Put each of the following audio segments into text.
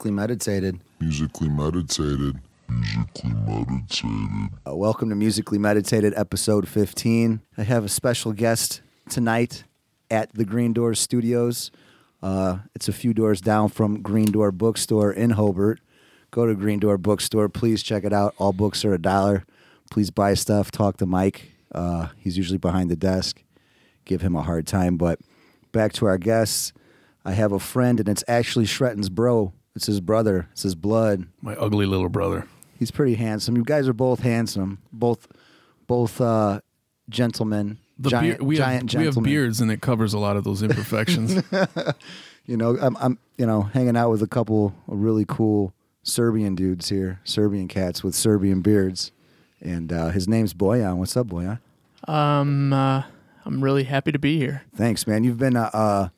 Musically Meditated. Musically meditated. Musically meditated. Uh, welcome to Musically Meditated, episode 15. I have a special guest tonight at the Green Door Studios. Uh, it's a few doors down from Green Door Bookstore in Hobart. Go to Green Door Bookstore. Please check it out. All books are a dollar. Please buy stuff. Talk to Mike. Uh, he's usually behind the desk. Give him a hard time. But back to our guests. I have a friend, and it's actually Shretton's bro. It's his brother. It's his blood. My ugly little brother. He's pretty handsome. You guys are both handsome. Both, both uh, gentlemen. The giant, beard, we giant have we have beards, and it covers a lot of those imperfections. You know, I'm, I'm, you know, hanging out with a couple of really cool Serbian dudes here, Serbian cats with Serbian beards, and uh, his name's Boyan. What's up, Boyan? Um, uh, I'm really happy to be here. Thanks, man. You've been a, a,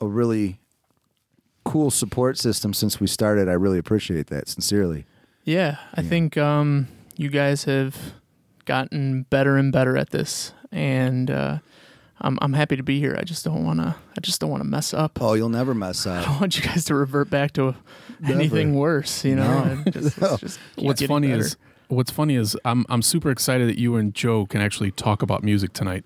a really cool support system since we started. I really appreciate that, sincerely. Yeah, I Yeah. think um, you guys have gotten better and better at this, and uh, I'm I'm happy to be here. I just don't want to. I just don't want to mess up. Oh, you'll never mess I up. don't want you guys to revert back to Never. anything worse. You know, No. just, No. just what's funny better. is what's funny is I'm I'm super excited that you and Joe can actually talk about music tonight.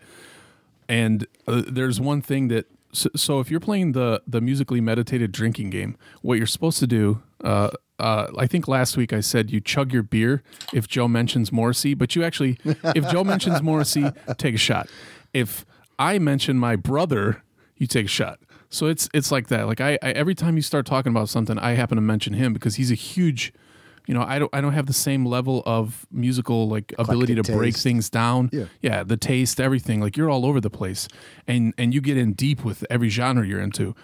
And uh, there's one thing that so, so if you're playing the the musically meditated drinking game, what you're supposed to do. Uh, uh, I think last week I said you chug your beer if Joe mentions Morrissey, but you actually, if Joe mentions Morrissey, take a shot. If I mention my brother, you take a shot. So it's it's like that. Like I, I every time you start talking about something, I happen to mention him because he's a huge, you know, I don't I don't have the same level of musical like ability to Eclectic break things down. Yeah. yeah, the taste, everything. Like you're all over the place, and and you get in deep with every genre you're into.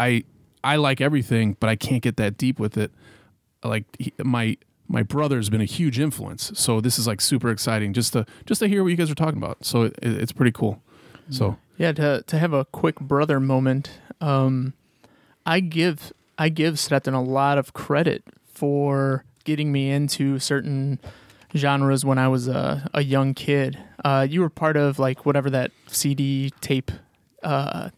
I I like everything, but I can't get that deep with it. Like he, my my brother's been a huge influence, so this is like super exciting just to just to hear what you guys are talking about. So it, it's pretty cool. So Yeah, to to have a quick brother moment. Um, I give I give Sretton a lot of credit for getting me into certain genres when I was a, a young kid. Uh, you were part of like whatever that CD tape. Uh,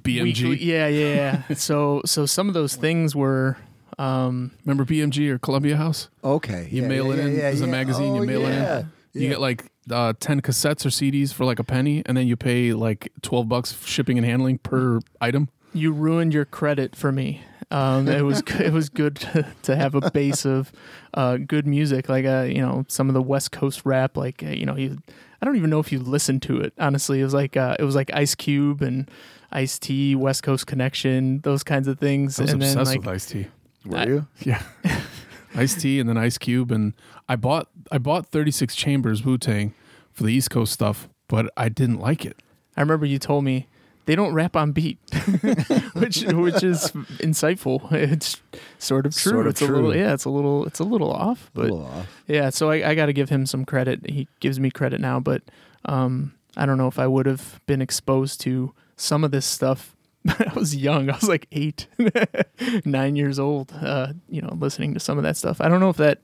BMG, weekly- yeah, yeah. yeah. so so some of those things were. Um, remember BMG or Columbia House? Okay. You yeah, mail yeah, it in yeah, as a yeah. magazine. Oh, you mail yeah. it in. You Yeah. get like uh, ten cassettes or CDs for like a penny, and then you pay like twelve bucks shipping and handling per item. you ruined your credit for me. Um, it was it was good to, to have a base of uh, good music, like uh, you know some of the West Coast rap. Like uh, you know, you, I don't even know if you listened to it. Honestly, it was like uh, it was like Ice Cube and Ice T, West Coast Connection, those kinds of things. I was and then obsessed like with Ice T. Were I- you? Yeah, Ice T, and then Ice Cube, and I bought I bought Thirty Six Chambers Wu Tang for the East Coast stuff, but I didn't like it. I remember you told me they don't rap on beat, which which is insightful. It's sort of true. Sort of it's a little true. yeah, it's a little it's a little off, A but little off. Yeah, so I, I got to give him some credit. He gives me credit now, but um, I don't know if I would have been exposed to some of this stuff. I was young. I was like eight, nine years old. Uh, you know, listening to some of that stuff. I don't know if that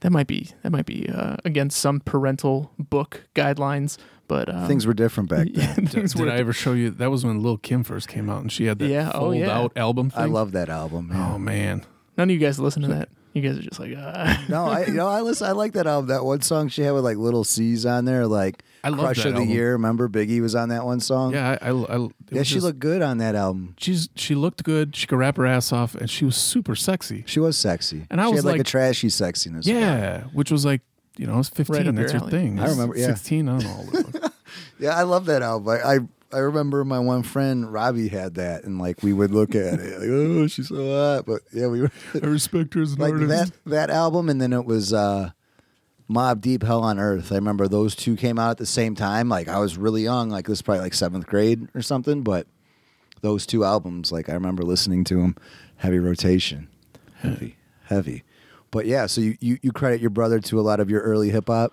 that might be that might be uh, against some parental book guidelines, but um, Things were different back then. yeah, Did, things did were. I ever show you? That was when Lil Kim first came out, and she had that Yeah, oh, fold yeah. out album. Thing. I love that album. Man. Oh man, None of you guys listen to that. You guys are just like, uh, No, I you know I listen. I like that album. That one song she had with like little C's on there, like I love Crush that of the album. Year. Remember Biggie was on that one song. Yeah, I, I, I yeah. She just- looked good on that album. She's she looked good. She could rap her ass off, and she was super sexy. She was sexy. And I she was had like, a trashy sexiness. about her. Yeah, which was like you know, I was fifteen. Right that's your your alley. thing. I remember, yeah. sixteen. I don't know. Yeah, I love that album. I, I I remember my one friend Robbie had that, and like we would look at it, like, oh, she's so hot. But yeah, we were I respect her as an like artist. that that album, and then it was uh, Mobb Deep, Hell on Earth. I remember those two came out at the same time. Like I was really young, like this was probably like seventh grade or something. But those two albums, like I remember listening to them, heavy rotation, heavy, heavy. But yeah, so you, you, you credit your brother to a lot of your early hip hop.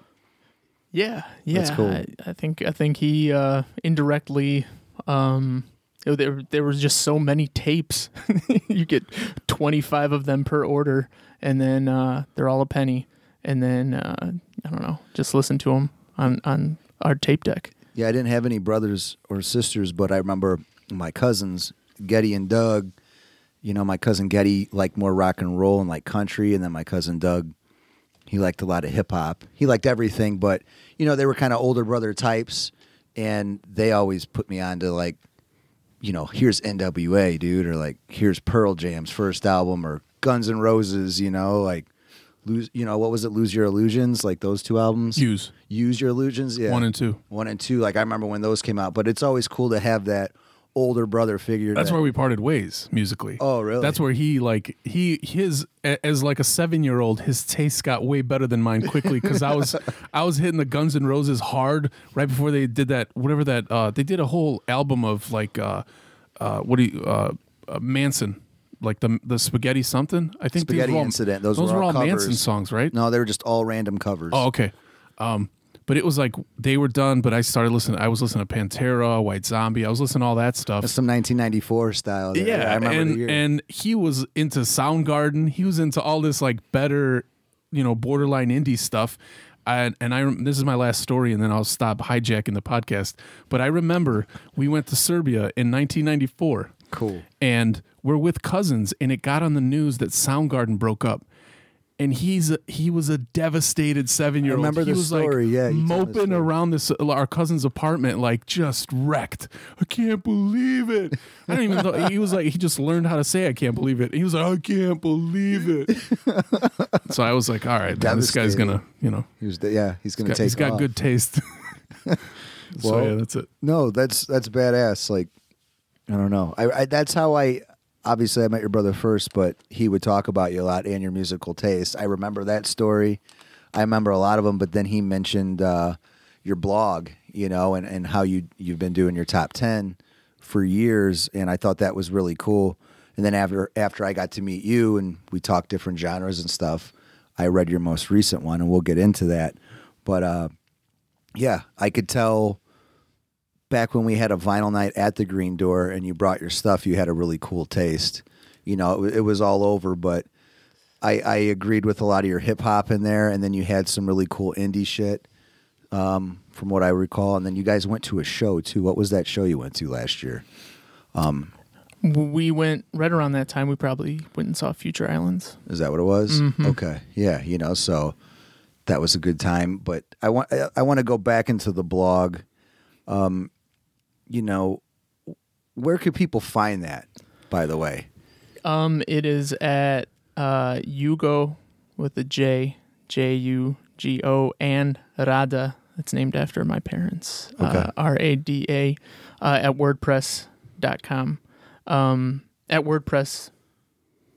Yeah, yeah. That's cool. I, I think I think he uh, indirectly. Um, there there was just so many tapes. you get twenty five of them per order, and then uh, they're all a penny. And then uh, I don't know, just listen to them on on our tape deck. Yeah, I didn't have any brothers or sisters, but I remember my cousins, Getty and Doug. You know, my cousin Getty liked more rock and roll and like country, and then my cousin Doug, he liked a lot of hip hop. He liked everything, but you know, they were kind of older brother types, and they always put me on to like, you know, here's N.W.A. dude, or like here's Pearl Jam's first album, or Guns N' Roses, you know, like lose, you know, what was it, Lose Your Illusions, like those two albums, Use Use Your Illusions, yeah, one and two. one and two. Like I remember when those came out, but it's always cool to have that older brother figure. That's that- where we parted ways musically. Oh, really? That's where he like he his as like a seven year old, his taste got way better than mine quickly because I was I was hitting the Guns N' Roses hard right before they did that whatever that uh they did a whole album of like uh uh what do you uh, uh Manson like the the spaghetti something I think spaghetti these were all, Incident. Those were were all all Manson songs right No, they were just all random covers. oh okay um but it was like they were done but I started listening I was listening to Pantera White Zombie I was listening to all that stuff That's some 1994 style. there. yeah, I remember and the year. and he was into Soundgarden. He was into all this like better, you know, borderline indie stuff. And and I this is my last story, and then I'll stop hijacking the podcast. But I remember we went to Serbia in 1994, cool. and we're with cousins, and it got on the news that Soundgarden broke up. And he's a, he was a devastated seven year old. remember he the was story, like yeah, you told the moping around this our cousin's apartment, like just wrecked. I can't believe it. I don't even know. He was like he just learned how to say I can't believe it. He was like I can't believe it. so I was like, all right, man, this guy's gonna, you know, He was, the, yeah, he's gonna got- take. he's got off. good taste. so Well, yeah, that's it. No, that's that's badass. Like, I don't know. I, I that's how I. Obviously, I met your brother first, but he would talk about you a lot and your musical taste. I remember that story. I remember a lot of them, but then he mentioned uh, your blog, you know, and, and how you you've been doing your top ten for years, and I thought that was really cool. And then after after I got to meet you and we talked different genres and stuff, I read your most recent one, and we'll get into that. But uh, yeah, I could tell back when we had a vinyl night at the Green Door and you brought your stuff, you had a really cool taste. You know, it, it was all over, but I, I agreed with a lot of your hip hop in there, and then you had some really cool indie shit, um, from what I recall. And then you guys went to a show too. What was that show you went to last year? We went right around that time. We probably went and saw Future Islands. Is that what it was? Mm-hmm. Okay, yeah, you know, so that was a good time. But I want I, I want to go back into the blog. Um, you know, where could people find that? By the way, Um, it is at uh Yugo with a J, J U G O, and Rada. It's named after my parents. Okay. Uh, R A D A uh, at WordPress.com. Um, at WordPress.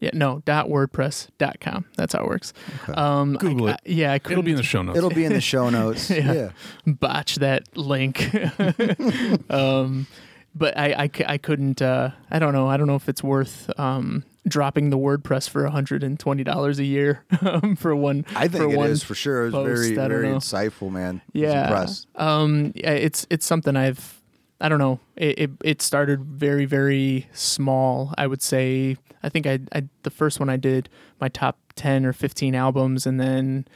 Yeah, no, Wordpress dot WordPress.com. That's how it works. Um, Google I- it. I- yeah, I It'll be in the show notes. it'll be in the show notes. Yeah. yeah. botch that link. um, but I, I, c- I couldn't, uh, I don't know. I don't know if it's worth um, dropping the WordPress for $120 a year um, for one. I think for it one is for sure. It was post, very, very know. insightful, man. Yeah. impressed. Um, yeah, it's it's something I've I don't know. It, it it started very very small. I would say I think I I the first one I did my top 10 or 15 albums and then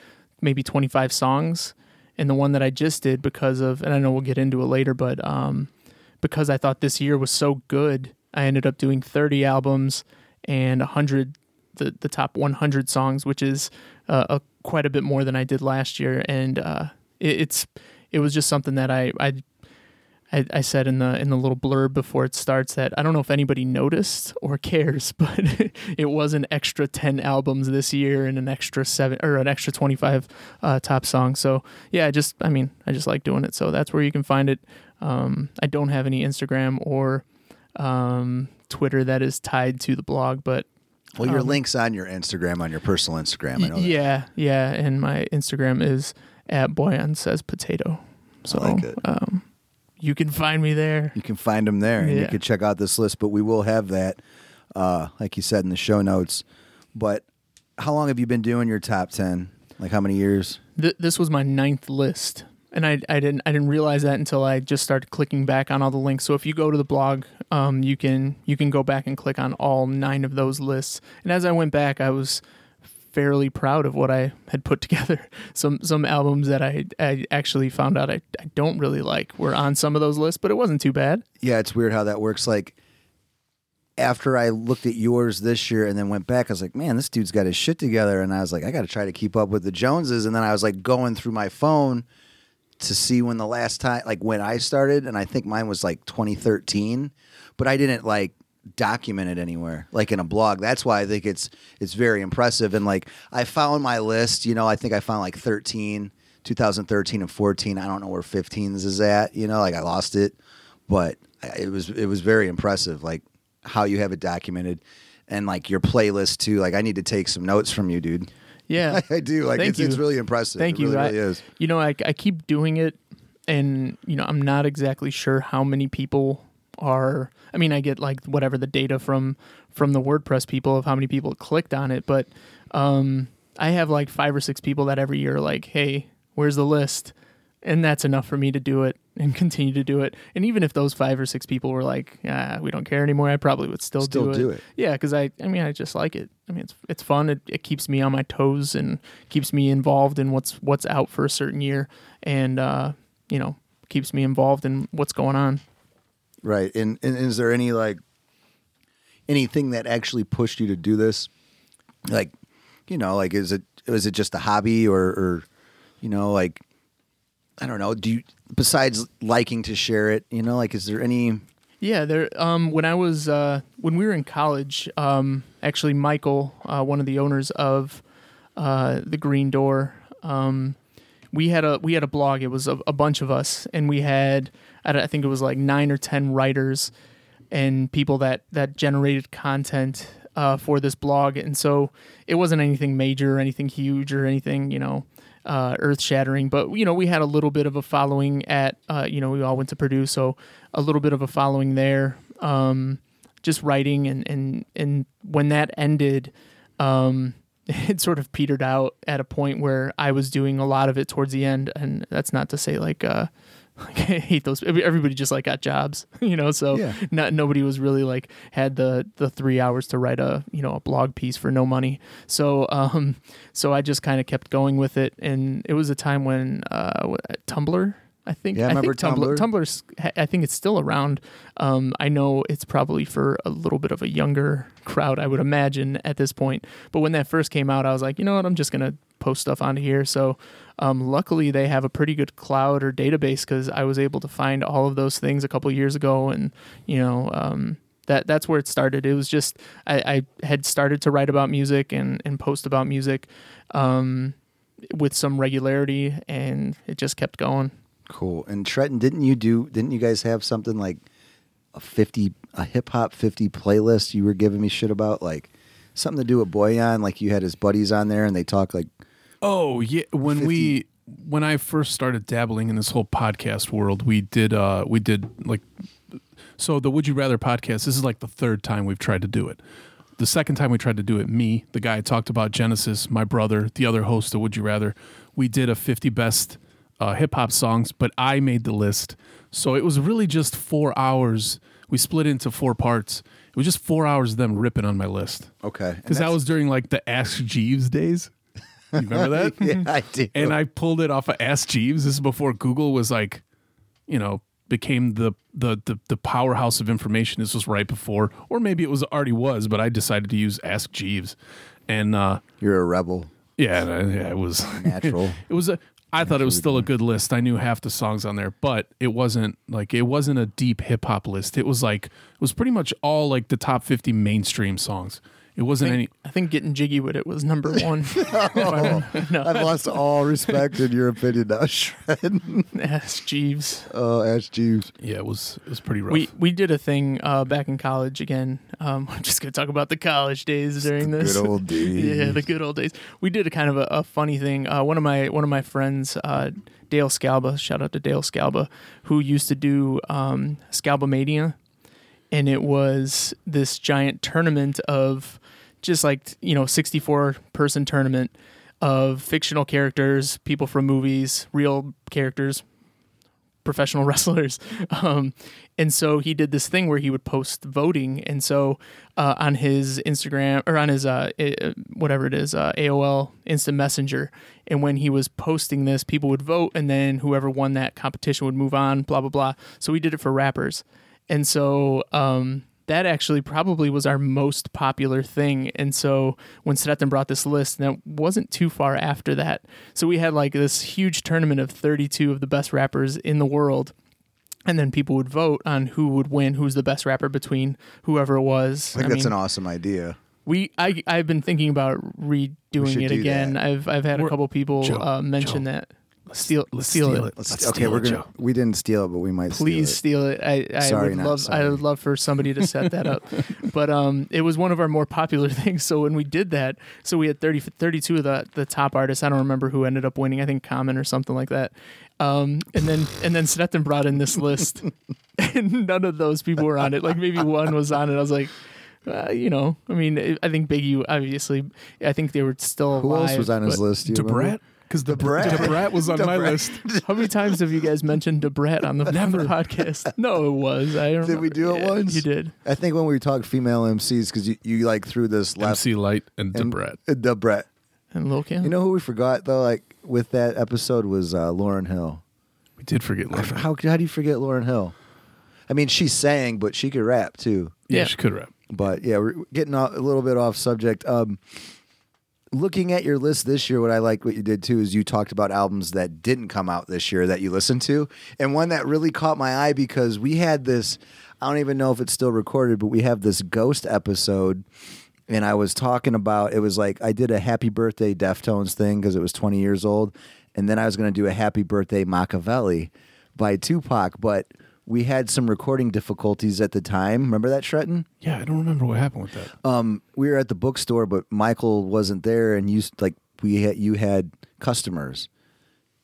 maybe 25 songs. And the one that I just did because of and I know we'll get into it later, but um because I thought this year was so good, I ended up doing 30 albums and 100 the the top 100 songs, which is uh, a, quite a bit more than I did last year, and uh, it, it's it was just something that I, I I I said in the in the little blurb before it starts that I don't know if anybody noticed or cares, but it was an extra 10 albums this year and an extra seven or an extra 25 uh, top songs. So yeah, I just I mean I just like doing it. So that's where you can find it. Um, I don't have any Instagram or um, Twitter that is tied to the blog, but Well, your Um, link's on your Instagram, on your personal Instagram. I know Y- that. yeah, yeah, and my Instagram is at boyan says potato. So like it. Um, you can find me there. You can find them there, and you can check out this list. But we will have that, uh, like you said in the show notes. But how long have you been doing your top ten? Like how many years? Th- this was my ninth list, and I, I didn't I didn't realize that until I just started clicking back on all the links. So if you go to the blog, um, you can you can go back and click on all nine of those lists. And as I went back, I was fairly proud of what I had put together. Some some albums that I I actually found out I, I don't really like were on some of those lists, but it wasn't too bad. Yeah, it's weird how that works. Like after I looked at yours this year and then went back, I was like, man, this dude's got his shit together. And I was like, I got to try to keep up with the Joneses. And then I was like going through my phone to see when the last time, like when I started, and I think mine was like 2013, but I didn't like document it anywhere, like in a blog. That's why I think it's it's very impressive. And like I found my list, you know, I think I found like 13, 2013 and 14. I don't know where 15s is at, you know, like I lost it, but it was it was very impressive, like how you have it documented. And like your playlist too, like I need to take some notes from you, dude. Yeah. I do. Like it's, it's really impressive. Thank it you. Really, I- really is. You know, I, I keep doing it, and you know, I'm not exactly sure how many people are. I mean, I get like whatever the data from from the WordPress people of how many people clicked on it, but um, I have like five or six people that every year are like, "Hey, where's the list?" And that's enough for me to do it and continue to do it. And even if those five or six people were like, "Ah, we don't care anymore," I probably would still, Still do it. do it. Yeah, because I, I mean, I just like it. I mean, it's it's fun. It, it keeps me on my toes and keeps me involved in what's what's out for a certain year, and uh, you know, keeps me involved in what's going on. Right. And, and is there any like anything that actually pushed you to do this? Like, you know, like is it was it just a hobby or or you know, like I don't know, do you besides liking to share it, you know, like is there any Yeah, there. Um, when I was uh, when we were in college, um, actually, Michael, uh, one of the owners of uh, the Green Door, um, we had a we had a blog. It was a, a bunch of us, and we had I think it was like nine or ten writers and people that that generated content uh, for this blog. And so it wasn't anything major or anything huge or anything you know uh, earth shattering. But you know we had a little bit of a following at uh, you know we all went to Purdue, so a little bit of a following there. Um, just writing and and and when that ended. Um, it sort of petered out at a point where I was doing a lot of it towards the end, and that's not to say like uh, like I hate those. Everybody just like got jobs, you know. So Yeah. not nobody was really like had the the three hours to write a you know a blog piece for no money. So um so I just kind of kept going with it, and it was a time when uh Tumblr. I think Yeah, I remember think Tumblr. Tumblr. Tumblr's. I think it's still around. Um, I know it's probably for a little bit of a younger crowd, I would imagine at this point. But when that first came out, I was like, you know what, I'm just gonna post stuff onto here. So, um, luckily they have a pretty good cloud or database because I was able to find all of those things a couple years ago, and you know, um, that that's where it started. It was just I, I had started to write about music and and post about music, um, with some regularity, and it just kept going. cool. And Trenton, didn't you do didn't you guys have something like a 50 a hip hop 50 playlist you were giving me shit about like something to do with Boyan like you had his buddies on there and they talk like Oh yeah, when 50 we when I first started dabbling in this whole podcast world, we did uh we did like so the Would You Rather podcast. This is like the third time we've tried to do it. The second time we tried to do it, me, the guy I talked about Genesis, my brother, the other host of Would You Rather, we did a 50 best uh, hip hop songs, but I made the list. So it was really just four hours. We split into four parts. It was just four hours of them ripping on my list. okay Because that was during like the Ask Jeeves days. You remember that? yeah I do and I pulled it off of Ask Jeeves. This is before Google was like, you know, became the, the the the powerhouse of information. This was right before, or maybe it was already was, but I decided to use Ask Jeeves, and uh, you're a rebel yeah, yeah, it was natural it was a. I thought it was still a good list. I knew half the songs on there, but it wasn't like it wasn't a deep hip hop list. It was like it was pretty much all like the top fifty mainstream sonks. It wasn't I any. I think getting jiggy with it was number one. no, I've lost all respect in your opinion now Shred ask Jeeves. oh Ash Jeeves Yeah, it was it was pretty rough. We we did a thing uh, back in college again. Um, I'm just gonna talk about the college days during this. good old days yeah, the good old days. We did a kind of a, a funny thing. Uh, one of my one of my friends, uh, Dale Scalba, shout out to Dale Scalba, who used to do um, Scalbamania, and it was this giant tournament of just like you know 64 person tournament of fictional characters, people from movies, real characters, professional wrestlers. Um, and so he did this thing where he would post voting. And so uh, on his Instagram or on his uh, uh, whatever it is, uh, AOL Instant Messenger. And when he was posting this, people would vote, and then whoever won that competition would move on. Blah blah blah. So we did it for rappers, and so um, that actually probably was our most popular thing. And so when Stetson brought this list, and that wasn't too far after that. So we had like this huge tournament of 32 of the best rappers in the world. And then people would vote on who would win, who's the best rapper between whoever it was. I think that's mean, an awesome idea. we I I've been thinking about redoing it again. that. I've I've had a We're- couple people Joe, uh, mention Joe. that. Steal, let's steal, steal it. it. Let's, Let's okay, steal we're it, gonna. Joe. We didn't steal it, but we might. Please steal steal it. I, I Sorry, would not love I would love for somebody to set that up. but um it was one of our more popular things. So when we did that, so we had 30 32 of the the top artists. I don't remember who ended up winning. I think Common or something like that. Um and then and then Stetson brought in this list and none of those people were on it. Like maybe one was on it. I was like uh, you know, I mean, I think Biggie, obviously, I think they were still it. Who else was on his list? Do you remember? Da Brat? Because the Da Brat. Debrat was on my list. How many times have you guys mentioned Da Brat on the, on the podcast? No, it was. I Did we do it Yeah, once? You did. I think when we talked female MCs, because you, you like threw this left MC Lyte and and Da Brat. uh, Da Brat. And Lil Kim. You know who we forgot though? Like with that episode was uh, Lauryn Hill. We did forget Lauryn. f- How how do you forget Lauryn Hill? I mean, she sang, but she could rap too. yeah, Yeah. she could rap. But yeah, we're getting a little bit off subject. Um, looking at your list this year, what I like what you did too is you talked about albums that didn't come out this year that you listened to, and one that really caught my eye because we had this. I don't even know if it's still recorded, but we have this ghost episode. And I was talking about it was like I did a happy birthday Deftones thing because it was 20 years old, and then I was going to do a happy birthday Makaveli by Tupac, but we had some recording difficulties at the time. Remember that, Shretton? Yeah, I don't remember what happened with that. um, we were at the bookstore, but Michael wasn't there, and you like we had you had customers.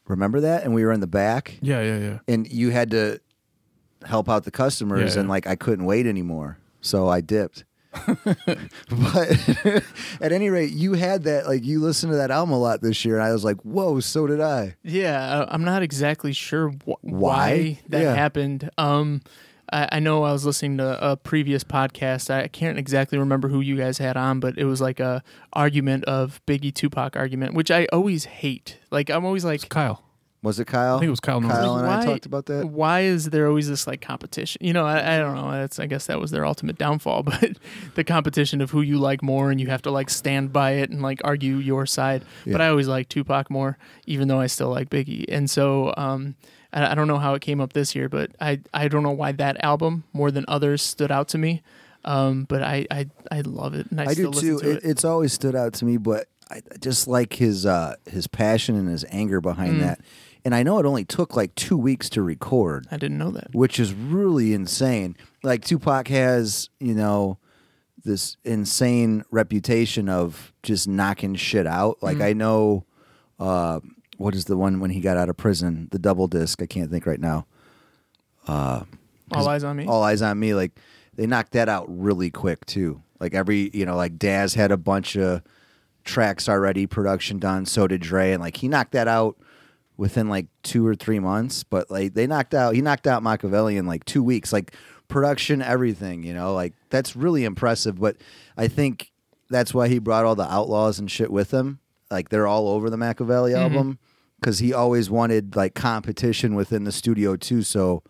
Remember that? And we were in the back, Yeah, yeah, yeah. and you had to help out the customers, Yeah, and yeah. like I couldn't wait anymore, so I dipped. but at any rate, you had that like you listened to that album a lot this year, and I was like, "Whoa!" So did I. Yeah, I- I'm not exactly sure wh- why, Why? that Yeah. happened. Um, I, I know I was listening to a previous podcast. I can't exactly remember who you guys had on, but it was like a argument of Biggie Tupac argument, which I always hate. Like I'm always like, Kyle. Was it Kyle? I think it was Kyle Norris. Kyle and I talked about that. Why is there always this like competition? You know, I, I don't know. That's I guess that was their ultimate downfall, but the competition of who you like more, and you have to like stand by it and like argue your side. But I always like Tupac more, even though I still like Biggie. And so um, I, I don't know how it came up this year, but I I don't know why that album more than others stood out to me. Um, but I, I I love it, and I, I do too. to It, it. it's always stood out to me, but I just like his uh, his passion and his anger behind Mm. that. And I know it only took like two weeks to record, I didn't know that. which is really insane. Like Tupac has, you know, this insane reputation of just knocking shit out. Like I know, uh, what is the one when he got out of prison? The double disc. I can't think right now. Uh, all eyes on me. All Eyez on Me, like they knocked that out really quick too. Like every, you know, like Daz had a bunch of tracks already, production done. So did Dre, and like he knocked that out within like two or three months. But like they knocked out, he knocked out Makaveli in like two weeks. Like production, everything, you know, like that's really impressive. But I think that's why he brought all the Outlawz and shit with him. Like they're all over the Makaveli mm-hmm. album because he always wanted like competition within the studio too. So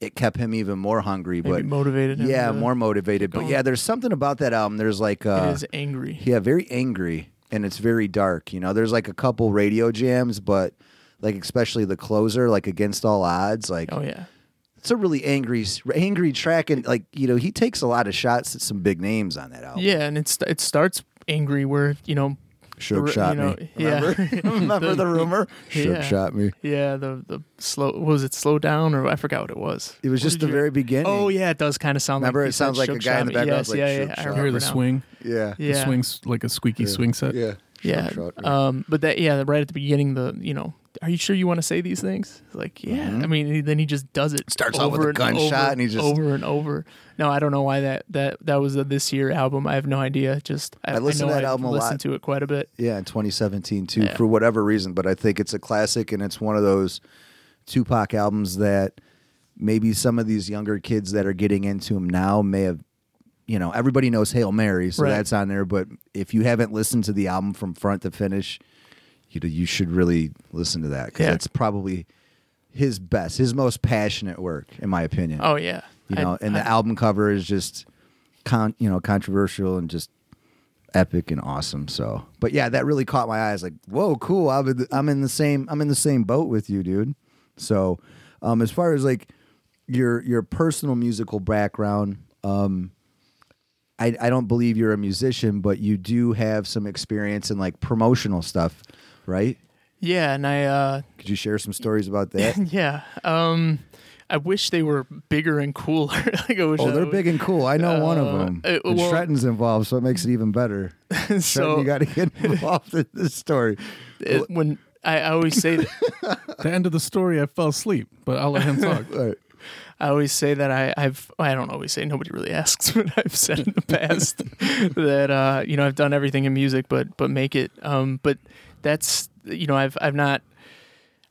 it kept him even more hungry. Maybe but motivated him yeah, to more motivated. But yeah, there's something about that album. There's like uh, it is angry. yeah, very angry and it's very dark. You know, there's like a couple radio jams, but like especially the closer, like Against All Odds, like Oh yeah. it's a really angry, angry track, and like you know he takes a lot of shots at some big names on that album. Yeah, and it's it starts angry where you know Suge the- shot you know, me. yeah. Remember? Remember the rumor? Suge Yeah. shot me. yeah the the slow was it slow down or I forgot what it was. It was What just the you- very beginning. Oh yeah, it does kind of sound Remember, like it sounds like a guy in the background, Yes, like, yeah, Suge yeah, I remember hear the now. swing? yeah, The Yeah. swing's like a squeaky Yeah. swing set. yeah, Yeah. Shot me. Um, but that yeah, right at the beginning, the you know, are you sure you want to say these things? Like yeah, Mhm. I mean, he- then he just does it. Starts off with over a and gunshot over and he just- over and over. No, I don't know why that that that was a this year album. I have no idea. Just I, I listened know to that I've album a listened lot. to it quite a bit. Yeah, in 2017 too, Yeah. for whatever reason. But I think it's a classic, and it's one of those Tupac albums that maybe some of these younger kids that are getting into him now may have. You know, everybody knows Hail Mary, so Right. that's on there. But if you haven't listened to the album from front to finish, you you should really listen to that because Yeah. it's probably his best, his most passionate work, in my opinion. Oh yeah, you I- know, and I- the album cover is just con you know controversial and just epic and awesome. So, but yeah, that really caught my eyes. Like, whoa, cool! I'm in the, I'm in the same I'm in the same boat with you, dude. So, um, as far as like your your personal musical background, um, I I don't believe you're a musician, but you do have some experience in like promotional stuff, right? Yeah, and I uh, Could you share some stories about that? yeah. Um, I wish they were bigger and cooler. like I wish Oh, I they're would- big and cool. I know one of Uh, them. uh, and Stretton's involved, so it makes it even better. Stretton, so you got to get involved in this story. it- when I, I always say that, the end of the story, I fell asleep, but I'll let him talk. All right. I always say that I, I've I don't always say nobody really asks, but I've said in the past that uh, you know I've done everything in music, but but make it. Um, but that's you know I've I've not.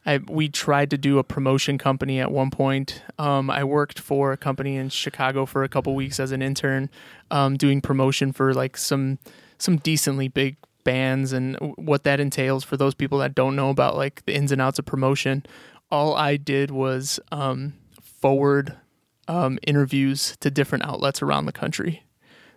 I we tried to do a promotion company at one point. Um, I worked for a company in Chicago for a couple weeks as an intern, um, doing promotion for like some some decently big bands and what that entails for those people that don't know about like the ins and outs of promotion. All I did was um, forward um, interviews to different outlets around the country.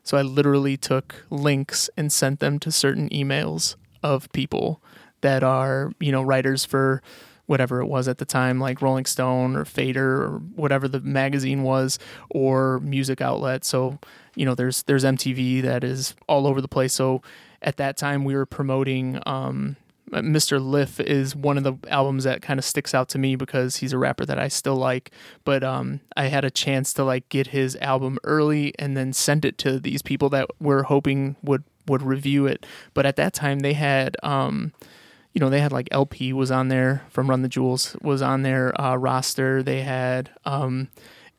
So I literally took links and sent them to certain emails of people that are, you know, writers for whatever it was at the time, like Rolling Stone or Fader or whatever the magazine was, or music outlet. So, you know, there's there's MTV that is all over the place. So at that time we were promoting um Mr. Lif is one of the albums that kind of sticks out to me because he's a rapper that I still like. But um, I had a chance to like get his album early and then send it to these people that were hoping would would review it. But at that time, they had um, you know, they had like El-P was on there from Run the Jewels was on their uh, roster. They had um,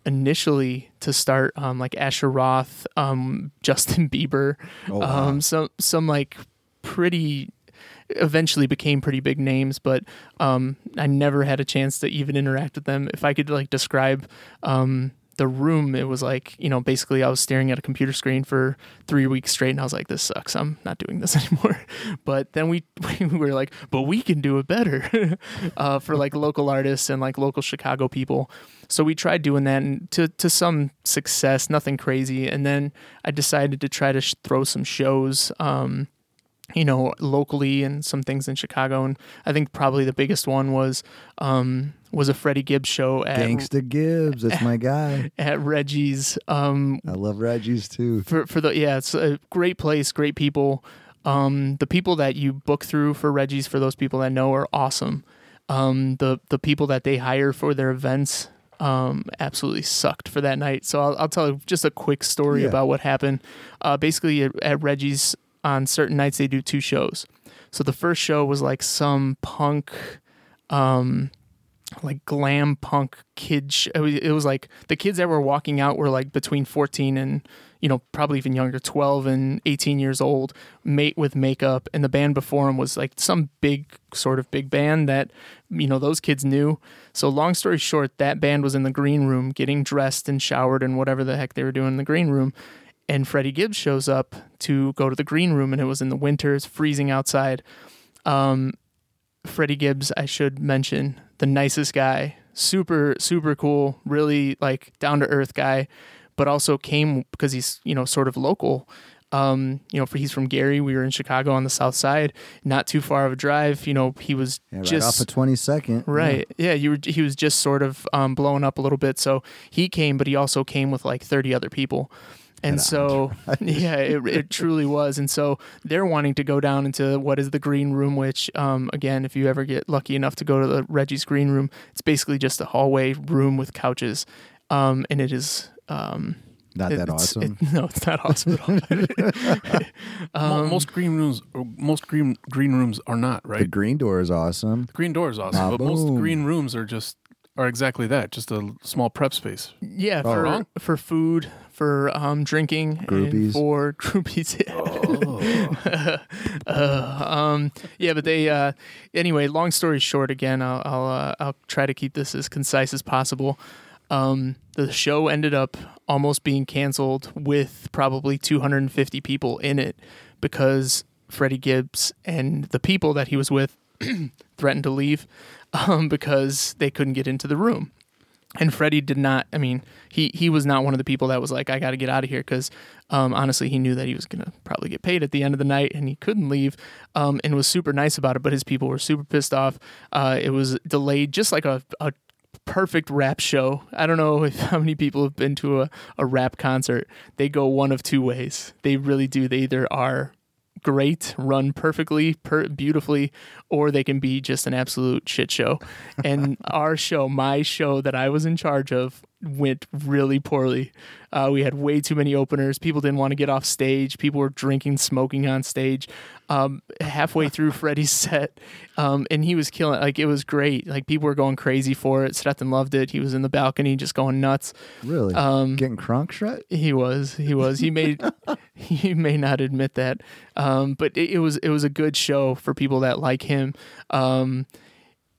initially to start um, like Asher Roth, um, Justin Bieber, Oh, wow. um, some some like pretty eventually became pretty big names, but um, I never had a chance to even interact with them. If I could like describe um, the room, it was like you know basically I was staring at a computer screen for three weeks straight, and I was like, "This sucks. I'm not doing this anymore." but then we we were like, "But we can do it better," uh, for like local artists and like local Chicago people. So we tried doing that, and to to some success, nothing crazy. And then I decided to try to sh- throw some shows. Um, you know, locally and some things in Chicago. And I think probably the biggest one was um, was a Freddie Gibbs show at Gangsta Gibbs, that's my guy. at Reggie's. Um, I love Reggie's too. for for the yeah, it's a great place, great people. Um, the people that you book through for Reggie's, for those people that know, are awesome. Um, the the people that they hire for their events um, absolutely sucked for that night. So I'll, I'll tell you just a quick story Yeah. about what happened. Uh, basically, at, at Reggie's on certain nights they do two shows. So the first show was like some punk, um, like glam punk kid. It, was, like the kids that were walking out were like between fourteen and you know probably even younger, twelve and eighteen years old, mate with makeup, and the band before them was like some big sort of big band that you know those kids knew. So long story short, that band was in the green room getting dressed and showered and whatever the heck they were doing in the green room. And Freddie Gibbs shows up to go to the green room, and it was in the winter. It's freezing outside. Um, Freddie Gibbs, I should mention, the nicest guy, super super cool, really like down to earth guy, but also came because he's you know sort of local. Um, you know, for he's from Gary. We were in Chicago on the south side, not too far of a drive. You know, he was Yeah, right just off of 22nd. Right. Yeah, you were he was just sort of um, blowing up a little bit. So he came, but he also came with like 30 other people. And so, yeah, it, it truly was. And so they're wanting to go down into what is the green room, which, um, again, if you ever get lucky enough to go to the Reggie's green room, it's basically just a hallway room with couches. Um, and it is, um, Not that it's- awesome. it- no, it's not awesome at all. Um, most green rooms, or most green green rooms are not right. the green door is awesome. The green door is awesome, Ah, but most green rooms are just are exactly that, just a small prep space. Yeah, Oh, for wrong? for food, for um drinking, and Groupies. for groupies. Oh. uh, um, yeah, but they. Uh, anyway, long story short, again, I'll I'll, uh, I'll try to keep this as concise as possible. Um, the show ended up almost being canceled with probably 250 people in it because Freddie Gibbs and the people that he was with threatened to leave um, because they couldn't get into the room. And Freddie did not. I mean, he he was not one of the people that was like, I got to get out of here because um, honestly, he knew that he was gonna probably get paid at the end of the night, and he couldn't leave. Um, and was super nice about it, but his people were super pissed off. Uh, it was delayed, just like a, a perfect rap show. I don't know if how many people have been to a, a rap concert. They go one of two ways. They really do. They either are great, run perfectly, per- beautifully, or they can be just an absolute shit show. And our show, my show that I was in charge of, went really poorly. Uh, we had way too many openers. People didn't want to get off stage. People were drinking, smoking on stage. Um, halfway through Freddie's set, um, and he was killing. Like it was great. Like people were going crazy for it. Stretton loved it. He was in the balcony just going nuts. Really? Um, Getting crunk shred? he was. He was. He made. he may not admit that, um, but it, it was. It was a good show for people that like him.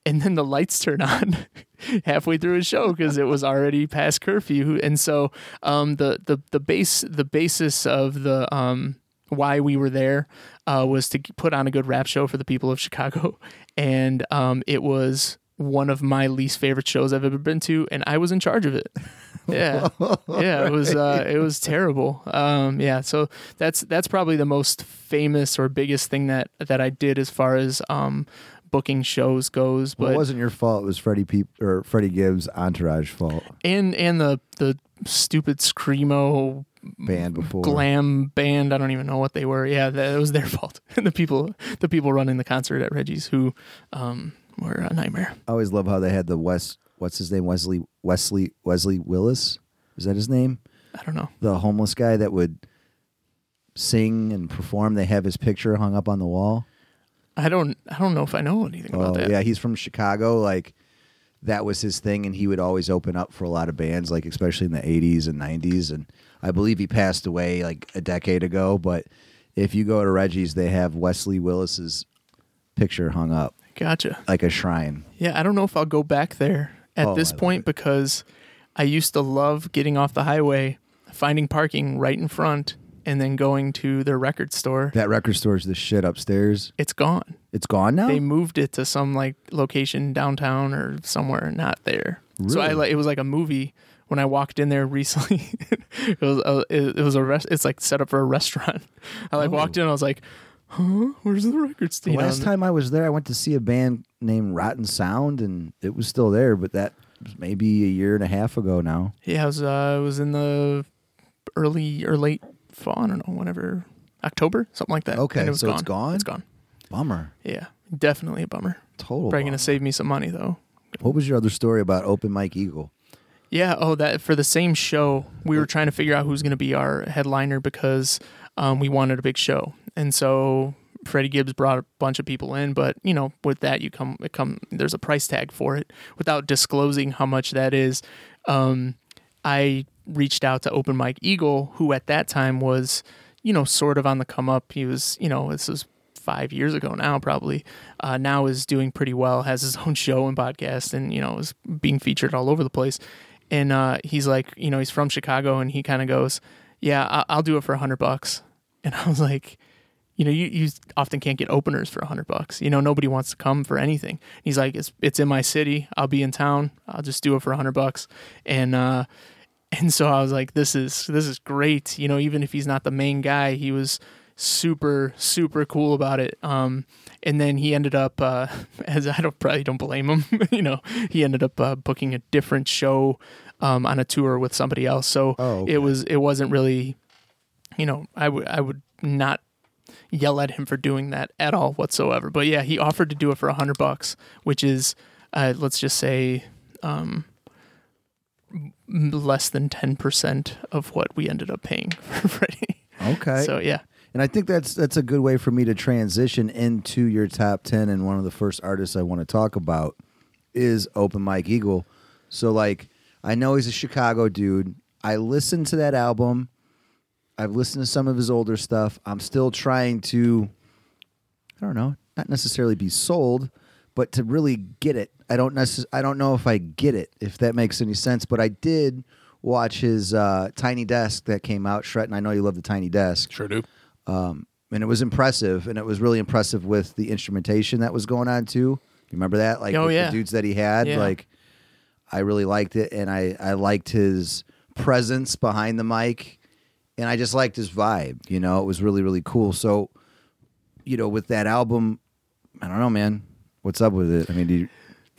And then the lights turn on halfway through his show because it was already past curfew, and so um, the the the base the basis of the um, why we were there uh, was to put on a good rap show for the people of Chicago, and um, it was one of my least favorite shows I've ever been to, and I was in charge of it. Yeah, yeah, it was uh, it was terrible. Um, yeah, so that's that's probably the most famous or biggest thing that that I did as far as um, booking shows goes. Well, But it wasn't your fault. It was Freddie Peep or Freddie Gibbs' entourage fault. and and the the stupid screamo Band before. glam band. I don't even know what they were. Yeah, that it was their fault. The people the people running the concert at Reggie's who um, were a nightmare. I always love how they had the West. What's his name? Wesley Wesley Wesley Willis. Is that his name? I don't know. The homeless guy that would sing and perform. They have his picture hung up on the wall. I don't I don't know if I know anything about that. yeah, he's from Chicago. Like that was his thing, and he would always open up for a lot of bands, like especially in the '80s and '90s. And I believe he passed away like a decade ago. But if you go to Reggie's, they have Wesley Willis's picture hung up Gotcha. like a shrine. Yeah, I don't know if I'll go back there at Oh, this I love point because I used to love getting off the highway, finding parking right in front, and then going to their record store. That record store's the shit upstairs. It's gone. It's gone now. They moved it to some like location downtown or somewhere not there. Really? So I like it was like a movie when I walked in there recently. it was a, it, it was a rest. It's like set up for a restaurant. I like Oh. walked in. I was like, huh? Where's the record store? the last time I was there, I went to see a band named Rotten Sound, and it was still there, but that was maybe a year and a half ago now. Yeah, it was uh, it was in the early or late fall. I don't know, whenever October, something like that. Okay, And it was so it's gone? It's gone. Bummer. Yeah, definitely a bummer. Total. Probably bummer. gonna save me some money though. What was your other story about Open Mike Eagle? Yeah. Oh, that for the same show, we were trying to figure out who's going to be our headliner because um, we wanted a big show, and so Freddie Gibbs brought a bunch of people in. But you know, with that, you come, it come. There's a price tag for it. Without disclosing how much that is, um, I reached out to Open Mike Eagle, who at that time was, you know, sort of on the come up. He was, you know, this was five years ago now, probably. Uh, now is doing pretty well, has his own show and podcast, and you know is being featured all over the place. And uh, he's like, you know, he's from Chicago, and he kind of goes, "Yeah, I- I'll do it for a hundred bucks." And I was like, you know, you, you often can't get openers for a hundred bucks. You know, nobody wants to come for anything. He's like, it's it's in my city. I'll be in town. I'll just do it for a hundred bucks. And uh, and so I was like, this is this is great. You know, even if he's not the main guy, he was super super cool about it. Um, and then he ended up, uh, as I don't probably don't blame him. you know, he ended up uh, booking a different show um, on a tour with somebody else. So Oh, okay. it was it wasn't really, you know, I would I would not yell at him for doing that at all whatsoever. But yeah, he offered to do it for a hundred bucks, which is, uh, let's just say, um, less than ten percent of what we ended up paying for Freddie. Okay. So yeah, And I think that's that's a good way for me to transition into your top ten. And one of the first artists I want to talk about is Open Mike Eagle. So like, I know he's a Chicago dude. I listened to that album. I've listened to some of his older stuff. I'm still trying to, I don't know, not necessarily be sold, but to really get it. I don't necess- I don't know if I get it, if that makes any sense. But I did watch his uh, Tiny Desk that came out. Shred, and I know you love the Tiny Desk Sure do. um, and it was impressive, and it was really impressive with the instrumentation that was going on too. You remember that, like Oh, with yeah. the dudes that he had, Yeah. like I really liked it, and I I liked his presence behind the mic, and I just liked his vibe. You know, it was really really cool. So, you know, with that album, I don't know, man. What's up with it? I mean, do you,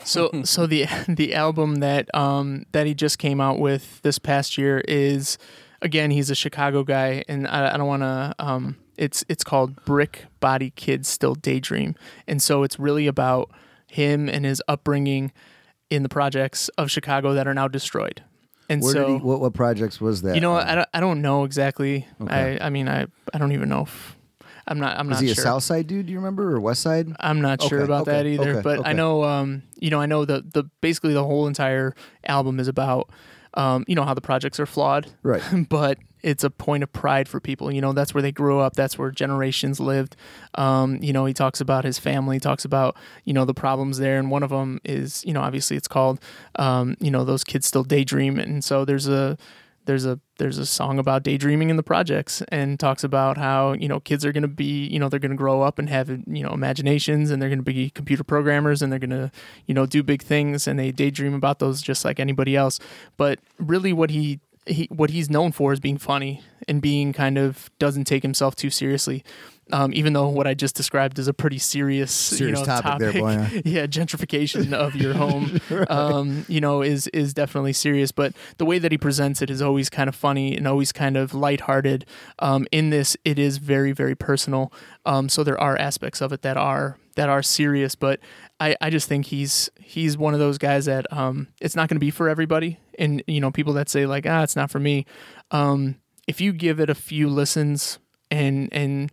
So so the the album that um that he just came out with this past year is again he's a Chicago guy and I, I don't want to um it's it's called Brick Body Kids Still Daydream and so it's really about him and his upbringing in the projects of Chicago that are now destroyed. And where so did he, what what projects was that? you know on? I don't I don't know exactly. Okay. I I mean I I don't even know if I'm not I'm not he sure. a South Side dude? Do you remember or West Side? I'm not sure Okay, about okay, that either, okay, but I know, um, you know, I know the the basically the whole entire album is about, um, you know, how the projects are flawed, Right. but it's a point of pride for people. You know, that's where they grew up. That's where generations lived. Um, you know, he talks about his family. He talks about you know the problems there, and one of them is you know obviously it's called, um, you know, those kids still daydream, and so there's a there's a there's a song about daydreaming in the projects and talks about how you know kids are going to be you know they're going to grow up and have you know imaginations and they're going to be computer programmers and they're going to you know do big things and they daydream about those just like anybody else but really what he he, what he's known for is being funny and being kind of doesn't take himself too seriously. Um, even though what I just described is a pretty serious, Serious you know, topic there, boy, huh? yeah, gentrification of your home, um, you know, is is definitely serious. But the way that he presents it is always kind of funny and always kind of lighthearted. Um, in this, it is very very personal. Um, so there are aspects of it that are that are serious, but I, I just think he's he's one of those guys that um, it's not going to be for everybody. And you know, people that say like, ah, it's not for me. Um, if you give it a few listens and and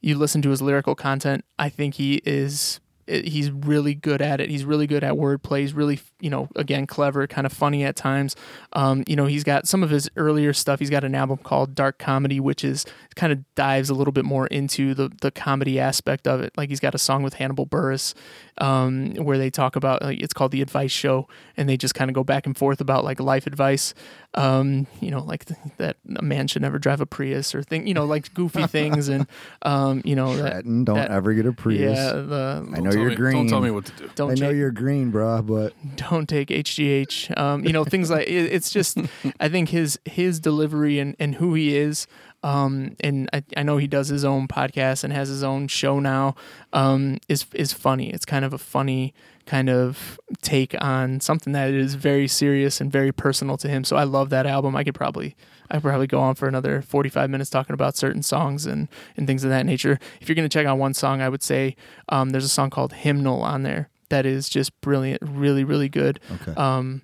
you listen to his lyrical content, I think he is he's really good at it. He's really good at wordplay. He's really, you know, again, clever, kind of funny at times. Um, you know, he's got some of his earlier stuff. He's got an album called Dark Comedy, which is kind of dives a little bit more into the the comedy aspect of it. Like he's got a song with Hannibal Buress um, where they talk about like, it's called the Advice Show, and they just kind of go back and forth about like life advice. Um, you know, like th- that a man should never drive a Prius or thing. You know, like goofy things, and um, you know that. Stratton, don't that- ever get a Prius. Yeah, the I know Tell you're me- green. Don't tell me what to do. don't I know take- you're green, bro, but don't take HGH. Um, you know things like it, it's just. I think his his delivery and and who he is. Um, and I, I know he does his own podcast and has his own show now. Um, is is funny. It's kind of a funny kind of take on something that is very serious and very personal to him. So I love that album. I could probably I could probably go on for another 45 minutes talking about certain songs and, and things of that nature. If you're going to check out one song, I would say um, there's a song called Hymnal on there that is just brilliant, really, really good. okay. Um,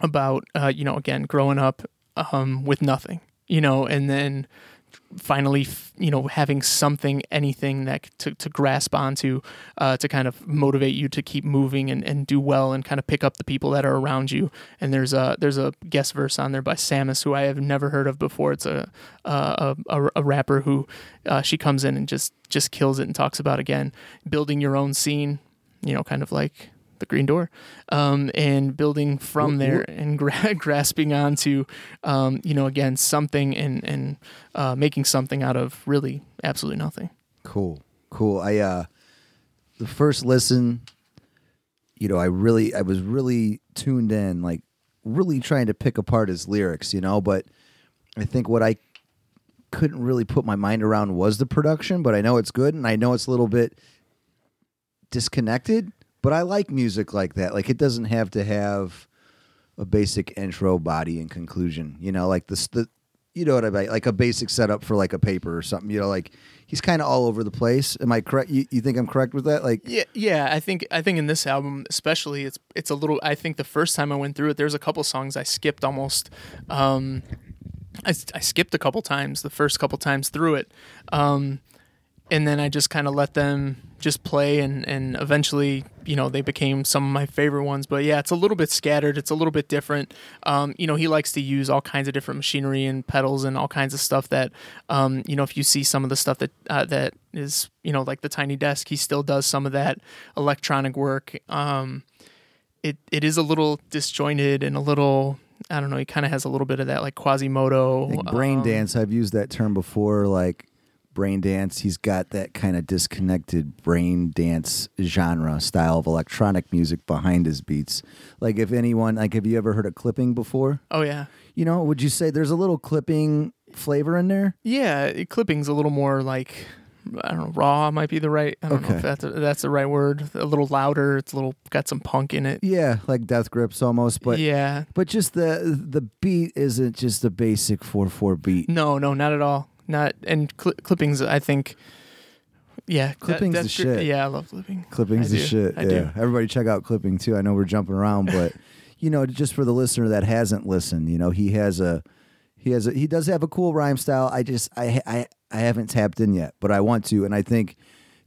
about, uh, you know, again, growing up um, with nothing, you know, and then finally, you know, having something, anything that to, to grasp onto uh, to kind of motivate you to keep moving and, and do well and kind of pick up the people that are around you. And there's a there's a guest verse on there by Sammus who I have never heard of before. It's a a, a, a rapper who uh, she comes in and just just kills it and talks about again building your own scene. You know, kind of like the Green Door, um, and building from there and gra- grasping onto, um, you know, again something and and uh, making something out of really absolutely nothing. Cool. Cool. I uh the first listen, you know, I really I was really tuned in, like really trying to pick apart his lyrics, you know, but I think what I couldn't really put my mind around was the production, but I know it's good and I know it's a little bit disconnected, but I like music like that. Like it doesn't have to have a basic intro, body, and conclusion. You know, like this the you know what I mean? Like a basic setup for like a paper or something. You know, like he's kind of all over the place. Am I correct? You, you think I'm correct with that? Like, Yeah, yeah. I think I think in this album especially, it's it's a little. I think the first time I went through it, there's a couple songs I skipped almost. Um, I, I skipped a couple times the first couple times through it, um, and then I just kind of let them just play, and and eventually, you know, they became some of my favorite ones. But yeah, it's a little bit scattered. It's a little bit different. Um, you know, he likes to use all kinds of different machinery and pedals and all kinds of stuff that, um, you know, if you see some of the stuff that uh, that is, you know, like the tiny desk, he still does some of that electronic work. Um, it it is a little disjointed and a little. I don't know. He kind of has a little bit of that like Quasimodo brain um, dance, I've used that term before. Like brain dance. He's got that kind of disconnected brain dance genre style of electronic music behind his beats. Like if anyone, like have you ever heard of clipping before? Oh yeah, You know, would you say there's a little clipping flavor in there? yeah. it- Clipping's a little more like I don't know, raw might be the right. I don't know Okay. if that's that's the right word. A little louder. It's a little got some punk in it. Yeah, like Death Grips almost, but yeah, but just the the beat isn't just a basic four four beat. no, no, not at all. Not and cl- clippings. I think. Yeah, that- Clipping's the gr- shit. Yeah, I love clipping. Clipping's I the do. shit. I yeah. do. Everybody check out clipping too. I know we're jumping around, but you know, just for the listener that hasn't listened, you know, he has a he has a he does have a cool rhyme style. I just I I I haven't tapped in yet, but I want to and I think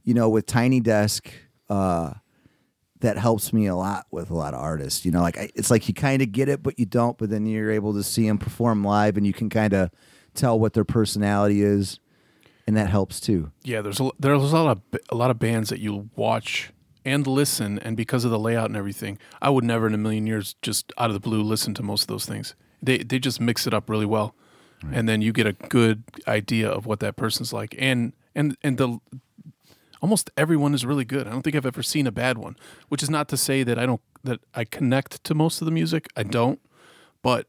you know, with Tiny Desk uh that helps me a lot with a lot of artists. You know, like I, it's like you kind of get it, but you don't. But then you're able to see them perform live, and you can kind of tell what their personality is, and that helps too. Yeah, there's a, there's a lot of a lot of bands that you watch and listen, and because of the layout and everything, I would never in a million years just out of the blue listen to most of those things. They they just mix it up really well, and then you get a good idea of what that person's like, and and and the almost everyone is really good. I don't think I've ever seen a bad one, which is not to say that I don't that I connect to most of the music. I don't, but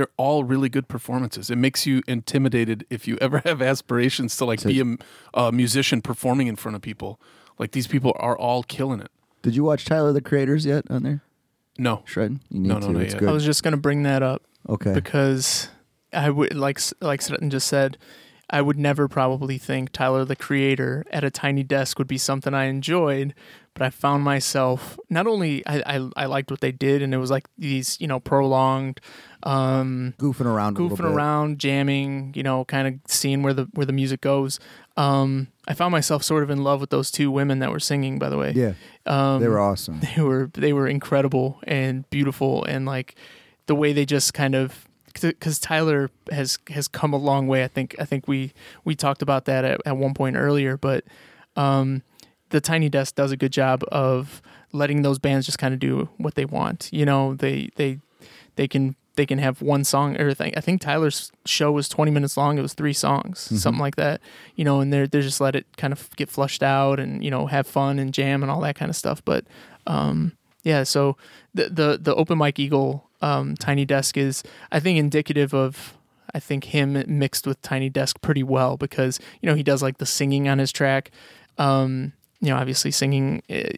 they're all really good performances. It makes you intimidated if you ever have aspirations to like be a, a musician performing in front of people. Like these people are all killing it. Did you watch Tyler the Creators yet on there? No, Shredding? You need No, no, to. not it's yet. good. I was just gonna bring that up. okay. because I would like like Sutton just said, I would never probably think Tyler the Creator at a tiny desk would be something I enjoyed, but I found myself not only I I, I liked what they did and it was like these you know prolonged um goofing around goofing around jamming you know kind of seeing where the where the music goes um i found myself sort of in love with those two women that were singing by the way Yeah, um they were awesome. they were they were incredible and beautiful and like the way they just kind of because Tyler has has come a long way. I think I think we we talked about that at, at one point earlier, but um, the Tiny Desk does a good job of letting those bands just kind of do what they want. You know, they they they can they can have one song or thing. I think Tyler's show was 20 minutes long. It was three songs, something like that. You know, and they're they just let it kind of get flushed out and you know have fun and jam and all that kind of stuff. But um, yeah, so the the the Open Mike Eagle um, tiny desk is I think indicative of I think him mixed with tiny desk pretty well because you know he does like the singing on his track. Um, you know, obviously singing. eh,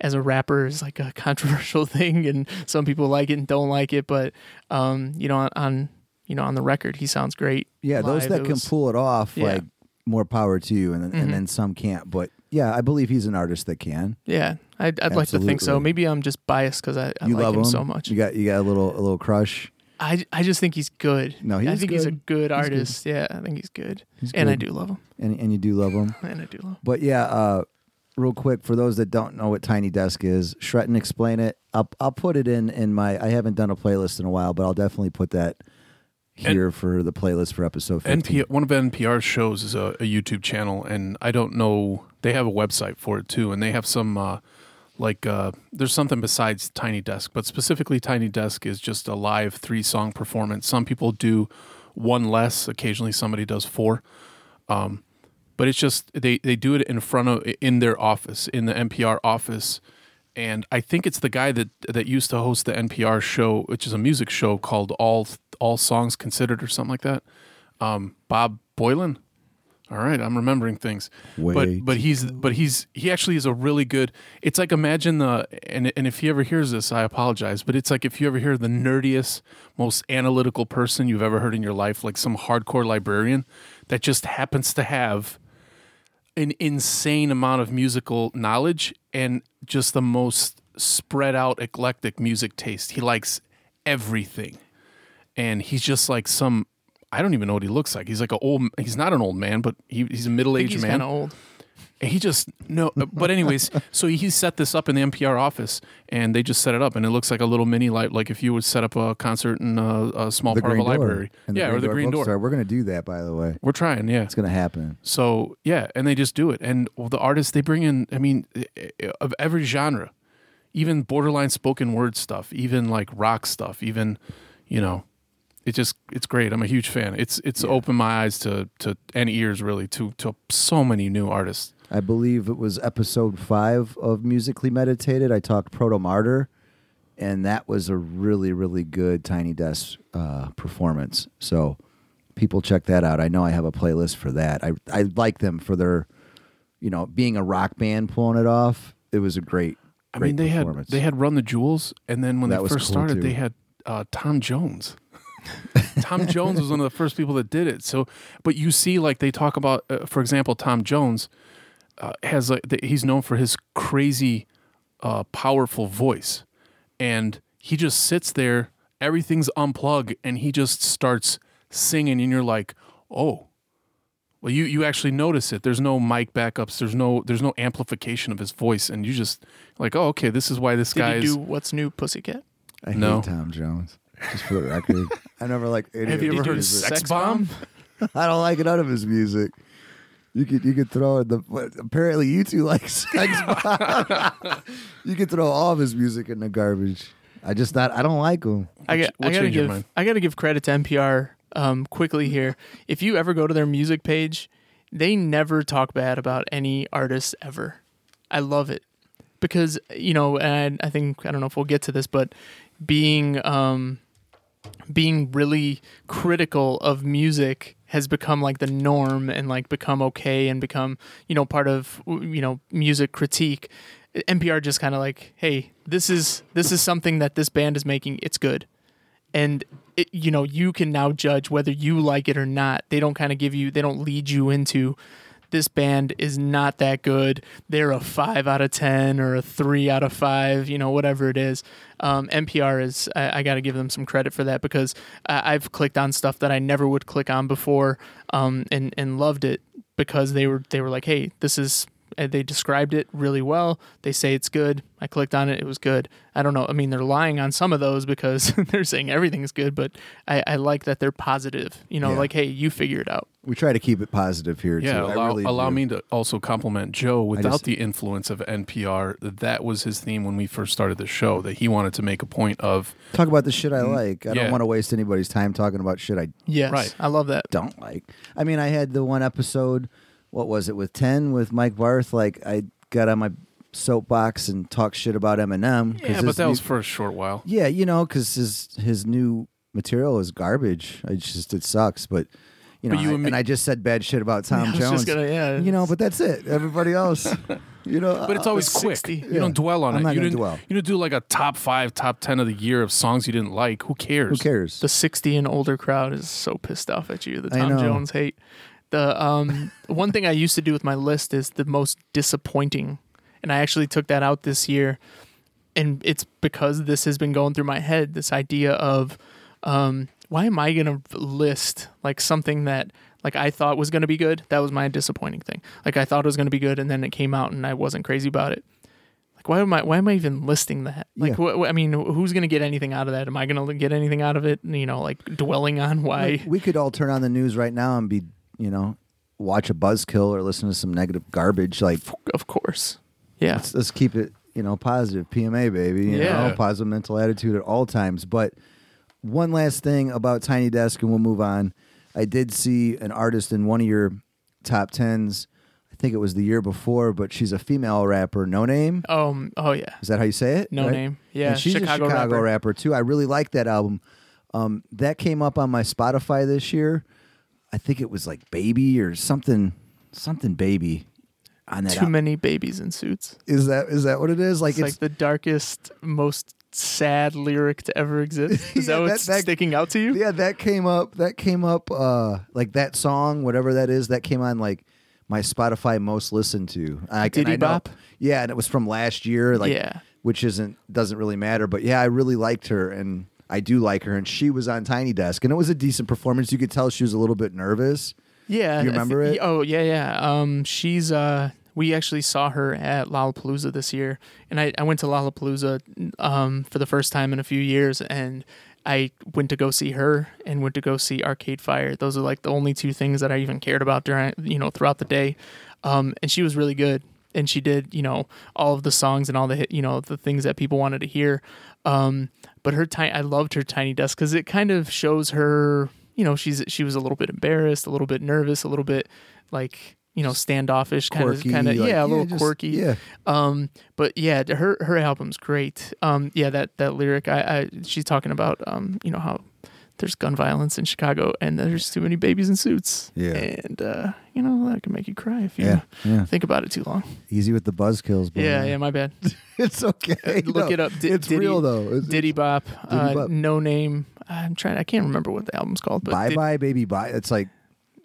as a rapper is like a controversial thing and some people like it and don't like it but um you know on, on you know on the record he sounds great Yeah, those live. that It can was- pull it off, Yeah. like more power to you, and then, Mhm. and then some can't. But yeah, I believe he's an artist that can. yeah i'd, I'd like to think so maybe i'm just biased because i, I you like love him, him so much You got you got a little a little crush. I, I just think he's good No, he i think he's a good. good He's good. artist yeah i think he's good He's and i do love him and and you do love him. and i do love him But yeah, uh, real quick for those that don't know what Tiny Desk is, Shretton, explain it. I'll I'll put it in in my. I haven't done a playlist in a while, but I'll definitely put that here for the playlist for episode. 15. NP, one of NPR's shows is a, a YouTube channel, and I don't know. They have a website for it too, and they have some uh, like uh, there's something besides Tiny Desk, but specifically Tiny Desk is just a live three song performance. Some people do one less. Occasionally, somebody does four. Um, but it's just they they do it in front of in their office in the NPR office, and I think it's the guy that that used to host the NPR show, which is a music show called All All Songs Considered or something like that. Um, Bob Boilen. All right, I'm remembering things. Way but but he's but he's he actually is a really good. It's like imagine the and and if he ever hears this, I apologize. But it's like if you ever hear the nerdiest, most analytical person you've ever heard in your life, like some hardcore librarian that just happens to have an insane amount of musical knowledge and just the most spread out eclectic music taste. He likes everything. And he's just like some I don't even know what he looks like. He's like an old he's not an old man, but he, he's a middle-aged he's man. old he just no uh, but anyways, so he set this up in the NPR office and they just set it up and it looks like a little mini light like if you would set up a concert in a, a small the part of a Door library. and yeah, or the Green Door. Bookstore. We're gonna do that, by the way. We're trying, yeah. It's gonna happen. So yeah, and they just do it. And the artists they bring in, I mean, of every genre, even borderline spoken word stuff, even like rock stuff, even you know, it just it's great. I'm a huge fan. It's it's opened my eyes to to and ears really to to so many new artists. I believe it was episode five of Musically Meditated. I talked Protomartyr, and that was a really, really good Tiny Desk uh, performance. So people check that out. I know I have a playlist for that. I I like them for their, you know, being a rock band pulling it off. It was a great. I mean, they had they had Run the Jewels, and then when That they first cool, started, too. they had uh, Tom Jones. Tom Jones was one of the first people that did it. So, but you see, like they talk about, uh, for example, Tom Jones uh, has like th- he's known for his crazy, uh, powerful voice, and he just sits there. Everything's unplugged, and he just starts singing, and you're like, oh. Well, you, you actually notice it. There's no mic backups. There's no there's no amplification of his voice, and you just like, oh, okay, this is why this Did guy he is. do What's New Pussycat? I hate Tom Jones. Just for the record, I never like. any Have of you his ever heard music. Sex Bomb? I don't like none of his music. You could you could throw in the what, apparently you two like sex bomb. you could throw all of his music in the garbage. I just not I don't like him. I, got, we'll I gotta change your give mind. I gotta give credit to NPR um, quickly here. If you ever go to their music page, they never talk bad about any artist ever. I love it because you know, and I think I don't know if we'll get to this, but being um, being really critical of music has become like the norm and like become okay and become you know part of you know music critique. Npr just kind of like hey this is this is something that this band is making. It's good. And it, you know you can now judge whether you like it or not. They don't kind of give you they don't lead you into this band is not that good. They're a five out of ten or a three out of five you know whatever it is. Um, npr is i, I got to give them some credit for that because I, i've clicked on stuff that i never would click on before um, and and loved it because they were they were like hey this is they described it really well. They say it's good. I clicked on it. It was good. I don't know. I mean, they're lying on some of those because they're saying everything's good, but I, I like that they're positive. You know, Yeah. like, hey, you figure it out. We try to keep it positive here Yeah, too. I allow, really allow me to also compliment Joe. Without just- the influence of NPR, that was his theme when we first started the show. That he wanted to make a point of. talk about the shit I like. I Mm, yeah. don't want to waste anybody's time talking about shit I Yes. Right. I love that. don't like. I mean, I had the one episode. What was it with ten with Mike Barth? Like I got on my soapbox and talked shit about Eminem. 'cause Yeah, but his that new- was for a short while. Yeah, you know, because his his new material is garbage. I just it sucks, but you know, But you I- and me- and I just said bad shit about Tom I was Jones. gonna, yeah. you know, but that's it. Everybody else, you know, But it's uh, always quick. 60. You Yeah. don't dwell on I'm it. not you gonna didn't. dwell. You didn't do like a top five, top ten of the year of songs you didn't like. Who cares? who cares? the 60 and older crowd is so pissed off at you. The Tom. Jones hate. The um one thing I used to do with my list is the most disappointing, and I actually took that out this year, and it's because this has been going through my head. This idea of, um, why am I gonna list like something that like I thought was gonna be good? That was my disappointing thing. Like I thought it was gonna be good, and then it came out, and I wasn't crazy about it. Like why am I why am I even listing that? Like Yeah. wh- I mean, who's gonna get anything out of that? Am I gonna get anything out of it? You know, like dwelling on why. We could all turn on the news right now and be, you know, watch a buzzkill or listen to some negative garbage. Like, Of course, yeah, let's, let's keep it, you know, positive. PMA, baby. You Yeah. know, positive mental attitude at all times. But one last thing about Tiny Desk, and we'll move on. I did see an artist in one of your top tens. I think it was the year before, but she's a female rapper, Noname. um, oh yeah, Is that how you say it? no Right? name, yeah, And she's Chicago, a Chicago rapper. rapper. too. I really like that album. Um, that came up on my Spotify this year. I think it was like Baby or something, something Baby. On that Too al- many babies in suits. is that is that what it is? Like It's, it's, like the darkest, most sad lyric to ever exist. Is Yeah, that that- what's that- sticking out to you? yeah, that came up. That came up. Uh, like that song, whatever that is, that came on like my Spotify most listened to. I, and Diddy I know- Bop? Yeah, and it was from last year. Like, Yeah. which isn't doesn't really matter. But yeah, I really liked her, and I do like her. And she was on Tiny Desk, and it was a decent performance. You could tell she was a little bit nervous. Yeah, You I remember thi- it? Oh yeah, yeah. Um, she's uh, we actually saw her at Lollapalooza this year, and I, I went to Lollapalooza um for the first time in a few years, and I went to go see her and went to go see Arcade Fire. Those are like the only two things that I even cared about during you know throughout the day, um, and she was really good. and she did you know all of the songs and all the hit, you know the things that people wanted to hear. Um, but her tiny, I loved her tiny desk because it kind of shows her, you know, she's she was a little bit embarrassed, a little bit nervous, a little bit like you know standoffish, kind of kind of yeah, a little just- quirky. Yeah. Um, but yeah, her her album's great. Um, yeah, that that lyric, I, I she's talking about, um, you know how there's gun violence in Chicago and there's too many babies in suits. Yeah. and uh, you know that can make you cry if you Yeah. Yeah. think about it too long. Easy with the buzzkills. Yeah, yeah, my bad. It's okay. Look No, it up. Di- it's Diddy- real though. It's, Diddy Bop, uh, Bop. Noname. I'm trying. I can't remember what the album's called. But bye Did- bye baby bye. It's like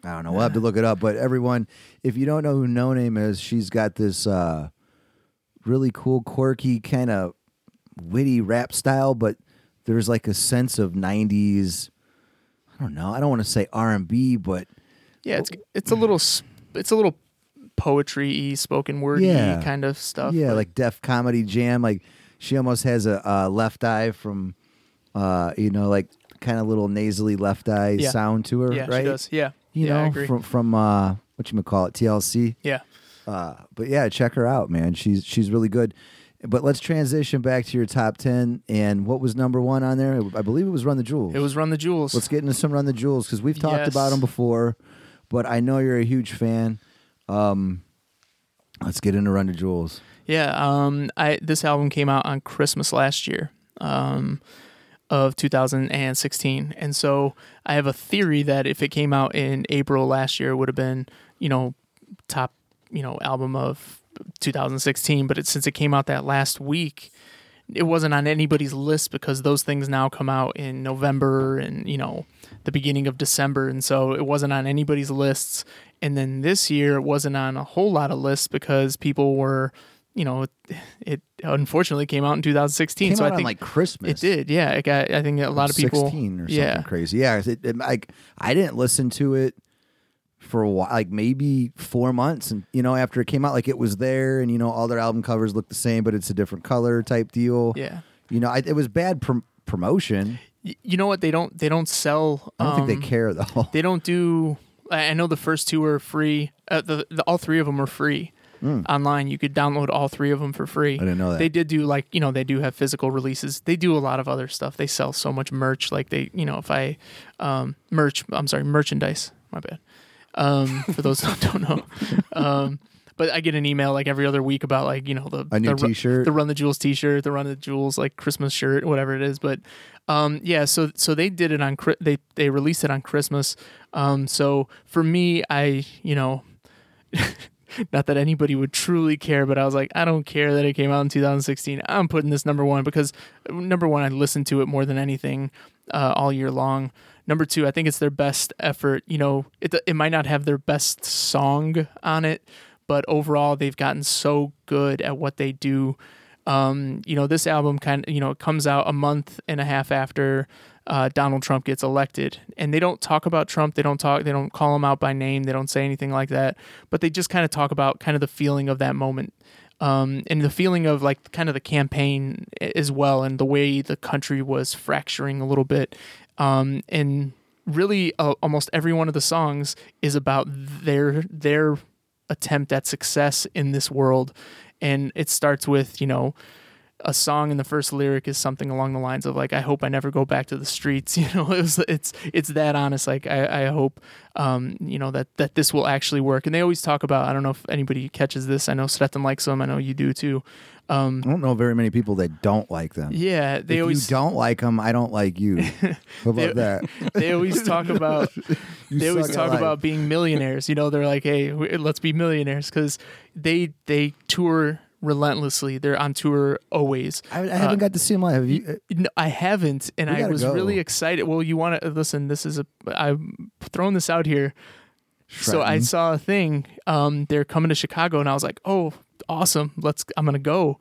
I don't know. We'll have to look it up. But everyone, if you don't know who Noname is, she's got this uh, really cool, quirky, kind of witty rap style. But there's like a sense of '90s. I don't know. I don't want to say R&B, but Yeah, it's it's a little it's a little poetry spoken word Yeah. kind of stuff. yeah, like Def Comedy Jam. Like she almost has a, uh left eye from, uh, you know, like kind of little nasally left eye Yeah. sound to her, yeah, right? she does. Yeah, You yeah, I know, agree. from from uh, what you call it, TLC. yeah. Uh, but yeah, check her out, man. She's she's really good. But let's transition back to your top ten. And what was number one on there? I believe it was Run the Jewels. It was Run the Jewels. Let's get into some Run the Jewels because we've talked Yes. about them before. But I know you're a huge fan. Um, let's get into Run the Jewels. Yeah, um, I this album came out on Christmas last year, um, of 2016, and so I have a theory that if it came out in April last year, it would have been, you know, top, you know, album of 2016. But it, since it came out that last week, it wasn't on anybody's list because those things now come out in November and you know the beginning of December, and so it wasn't on anybody's lists. And then this year, it wasn't on a whole lot of lists because people were, you know, it, unfortunately came out in 2016. Came so I think like Christmas. it did. Yeah, it got. I think a lot of people. 16 or something yeah, crazy. Yeah, it, it, like I didn't listen to it for a while, like maybe four months, and you know after it came out, like it was there, and you know all their album covers look the same, but it's a different color type deal. yeah. You know, I, it was bad prom- promotion. Y- You know what? They don't. They don't sell. I don't think um, they care though. They don't do. I know the first two are free. Uh, the, the all three of them are free online. You could download all three of them for free. I didn't know that. They did do like you know they do have physical releases. They do a lot of other stuff. They sell so much merch. Like they you know if I um, merch. I'm sorry, merchandise. My bad. Um, for those who don't know. Um, but I get an email like every other week about like you know the A new the, T-shirt? the Run the Jewels T-shirt, the Run the Jewels like Christmas shirt, whatever it is. But um, yeah, so so they did it on they they released it on Christmas. Um, so for me, I you know. Not that anybody would truly care, but I was like, I don't care that it came out in 2016. I'm putting this number one because number one, I listened to it more than anything uh, all year long. Number two, I think it's their best effort. You know, it it might not have their best song on it, but overall, they've gotten so good at what they do. Um, you know, this album kind of, you know, it comes out a month and a half after uh, Donald Trump gets elected, and they don't talk about Trump. They don't talk. They don't call him out by name. They don't say anything like that. But they just kind of talk about kind of the feeling of that moment, um, and the feeling of like kind of the campaign as well, and the way the country was fracturing a little bit. Um, and really, uh, almost every one of the songs is about their their attempt at success in this world. And it starts with, you know, a song in the first lyric is something along the lines of like, I hope I never go back to the streets. You know, it was, it's, it's that honest. Like, I, I hope, um, you know, that, that this will actually work. And they always talk about, I don't know if anybody catches this. I know Svetlin likes them. I know you do too. Um, I don't know very many people that don't like them. yeah, they if always, you don't like them, I don't like you. How about They- that? they always talk about, they always talk life. about being millionaires. You know, they're like, "Hey, let's be millionaires," because they they tour relentlessly. They're on tour always. I, I haven't got to see them live. Have you, No, I haven't, and I was go. really excited. Well, you want to listen? This is a I'm throwing this out here. So I saw a thing. Um, they're coming to Chicago, and I was like, "Oh, awesome! Let's. I'm gonna go."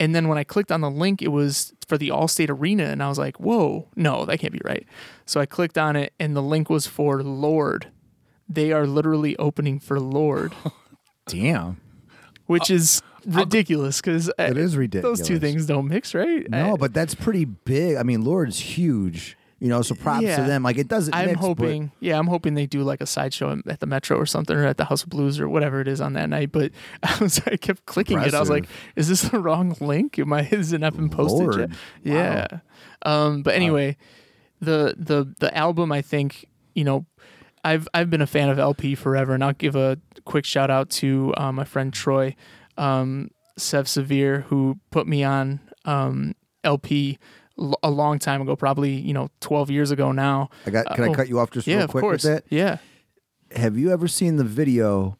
And then when I clicked on the link, it was for the Allstate Arena, and I was like, "Whoa, no, that can't be right." So I clicked on it, and the link was for Lorde. They are literally opening for Lorde, Damn. which is ridiculous because It is ridiculous. Those two things don't mix, right? No, I- but that's pretty big. I mean, Lorde's huge. You know, so props to them. Like it doesn't. I'm mix, hoping, yeah, I'm hoping they do like a sideshow at the Metro or something, or at the House of Blues or whatever it is on that night. But I was, I kept clicking it. I was like, is this the wrong link? Am I? Is it not been posted yet? Yeah. Um. But anyway, the the the album, I think, you know, I've I've been a fan of El-P forever, and I'll give a quick shout out to uh, my friend Troy, um, Sev Severe, who put me on um, El-P l- a long time ago, probably you know 12 years ago now. I got. Can Uh, I oh, cut you off just yeah, real of quick course. with that? Yeah. Have you ever seen the video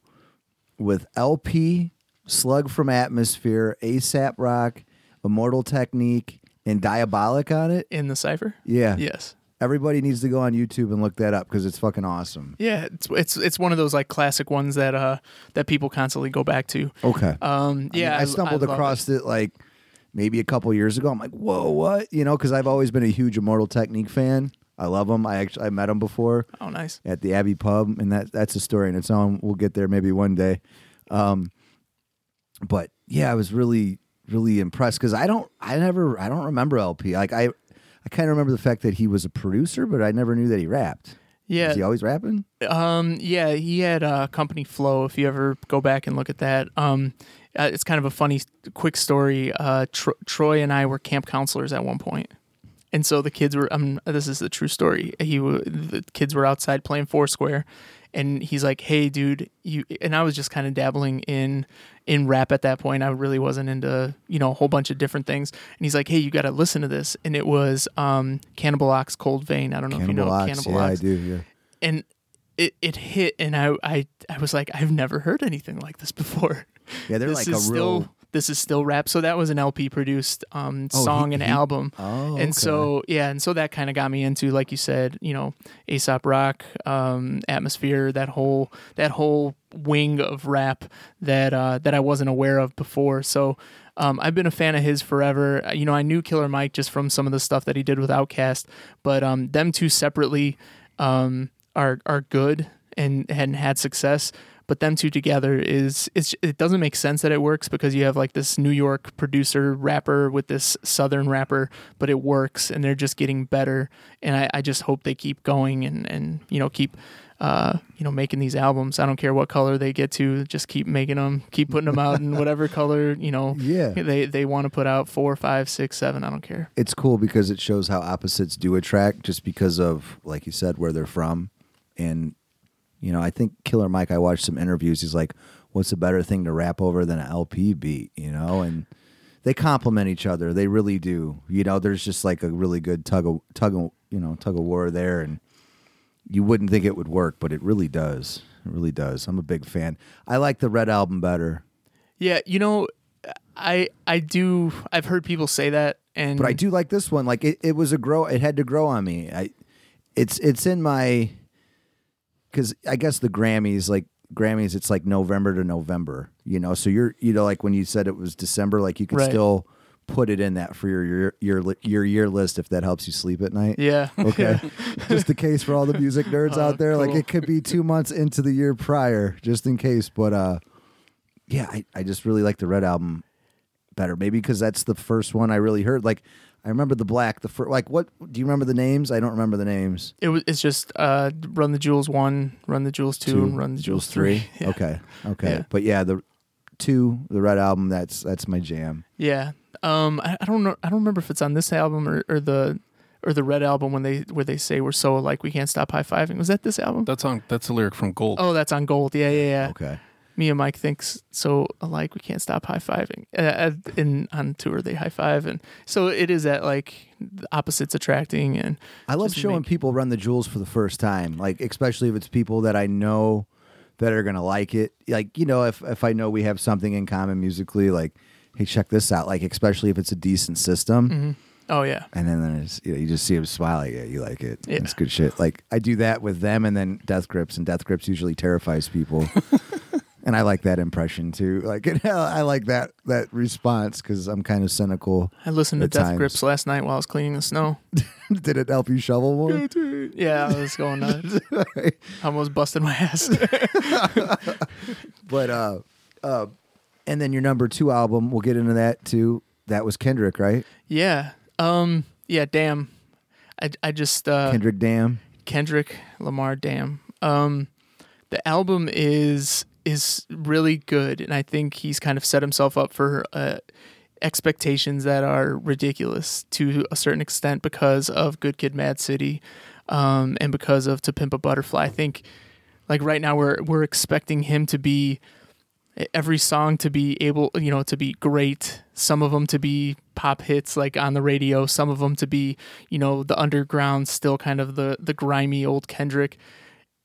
with El-P, Slug from Atmosphere, Aesop Rock, Immortal Technique, and Diabolic on it? In the cipher. Yeah. Yes. Everybody needs to go on YouTube and look that up because it's fucking awesome. Yeah, it's it's it's one of those like classic ones that uh that people constantly go back to. Okay. Um, I yeah, mean, I stumbled love across it. like maybe a couple years ago. I'm like, whoa, what? You know, because I've always been a huge Immortal Technique fan. I love them. I actually I met them before. Oh, nice. at the Abbey Pub, and that that's a story in its own. We'll get there maybe one day. Um, but yeah, I was really really impressed because I don't I never I don't remember El-P. Like I I kind of remember the fact that he was a producer, but I never knew that he rapped. Yeah. Is he always rapping? Um, yeah, he had uh, company flow. If you ever go back and look at that, um, uh, it's kind of a funny, quick story. Uh, Tro- Troy and I were camp counselors at one point, and so the kids were. Um, this is the true story. He, w- the kids were outside playing Foursquare, and he's like, "Hey, dude, you." And I was just kind of dabbling in in rap at that point. I really wasn't into you know a whole bunch of different things. And he's like, "Hey, you got to listen to this." And it was um, Cannibal Ox, Cold Vein. I don't know if you know Cannibal Ox. Cannibal yeah, Ox I do. Yeah. and it, it hit and I, I I was like I've never heard anything like this before. Yeah, they're this like a real. still this is still rap. So that was an El-P produced um, Oh, he- song and he- album. Oh, And so yeah, and so that kind of got me into like you said, you know, Aesop Rock, um, Atmosphere, that whole that whole wing of rap that uh, that I wasn't aware of before. So um, I've been a fan of his forever. You know, I knew Killer Mike just from some of the stuff that he did with Outkast, but um, them two separately um, are are good and and had success. But them two together is it's it doesn't make sense that it works because you have like this New York producer rapper with this Southern rapper, but it works and they're just getting better. And I, I just hope they keep going and and you know keep uh, you know making these albums. I don't care what color they get to, just keep making them, keep putting them out in whatever color you know Yeah. they they want to put out four, five, six, seven. I don't care. it's cool because it shows how opposites do attract just because of like you said where they're from and you know i think killer mike i watched some interviews he's like what's a better thing to rap over than an El-P beat you know and they complement each other they really do you know there's just like a really good tug of tug of you know tug of war there and you wouldn't think it would work but it really does it really does i'm a big fan i like the red album better Yeah, you know, I I do. I've heard people say that, and but I do like this one. Like it, it was a grow. It had to grow on me. I, it's it's in my, because I guess the Grammys like Grammys. It's like November to November. You know, so you're you know like when you said it was December, like you could Right. still put it in that for your your your your year list if that helps you sleep at night. Yeah. Okay. just the case for all the music nerds Oh, out there. Like it could be two months into the year prior, just in case. But uh, yeah, I, I just really like the Red album better. Maybe because that's the first one I really heard. Like I remember the Black. The first, like what? Do you remember the names? I don't remember the names. It was. It's just uh, run the jewels one, run the jewels two, and run the jewels three. Yeah. Okay. Okay. Yeah. But yeah, the two, the Red album. That's that's my jam. Yeah. Um. I, I don't know. I don't remember if it's on this album or, or the or the red album when they where they say we're so alike we can't stop high fiving. Was that this album? That's on. That's a lyric from Gold. Oh, that's on gold. Yeah, yeah, yeah. Okay. Me and Mike thinks so alike we can't stop high fiving. Uh, in on tour they high five, and so it is that like the opposites attracting and I love showing make- people run the jewels for the first time, like especially if it's people that I know that are gonna like it. Like you know, if if I know we have something in common musically, like hey, check this out. Like especially if it's a decent system, oh yeah, and then there's you, know, you just see them smiling at you, like it. Yeah. It's good shit. Like I do that with them, and then Death Grips, and Death Grips usually terrifies people. And I like that impression too. Like I like that that response because I'm kind of cynical. I listened to Death times. Grips last night while I was cleaning the snow. Did it help you shovel more? Yeah, I was going nuts. I almost busted my ass. But uh, uh, and then your number two album, we'll get into that too. That was Kendrick, right? yeah. Um. Yeah. Damn. I I just uh, Kendrick Damn. Kendrick Lamar Damn. Um, the album is is really good, and I think he's kind of set himself up for uh, expectations that are ridiculous to a certain extent because of Good Kid, Mad City, um, and because of To Pimp a Butterfly. I think like right now we're we're expecting him to be every song to be able you know to be great some of them to be pop hits like on the radio some of them to be you know the underground still kind of the the grimy old kendrick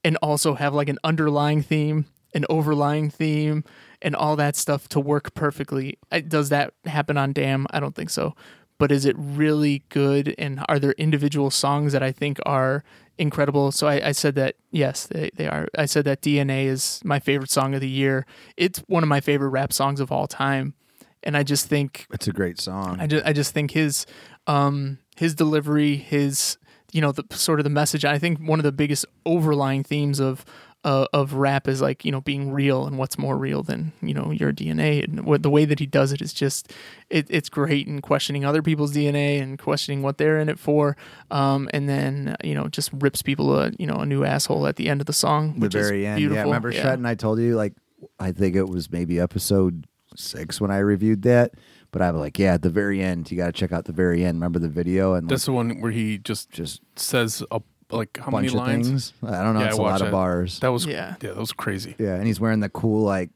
and also have like an underlying theme an overlying theme and all that stuff to work perfectly. Does that happen on damn? I don't think so. But is it really good? And are there individual songs that i think are incredible? So i, I said that yes they, they are. I said that dna is my favorite song of the year. It's one of my favorite rap songs of all time. And i just think It's a great song. I just I just think his um his delivery, his you know the sort of the message. I think one of the biggest overlying themes of uh, of rap is like you know being real and what's more real than you know your DNA and what the way that he does it is just it, it's great and questioning other people's DNA and questioning what they're in it for. Um, and then you know just rips people a you know a new asshole at the end of the song, the which very is end. beautiful. Yeah, remember Shet and I told you like I think it was maybe episode six when I reviewed that. But I'm like, yeah, at the very end, you got to check out the very end. Remember the video and like, That's the one where he just just says a, like how bunch many of lines. things. I don't know. Yeah, it's I a lot watched of it. bars. That was Yeah. yeah, that was crazy. yeah, and he's wearing the cool like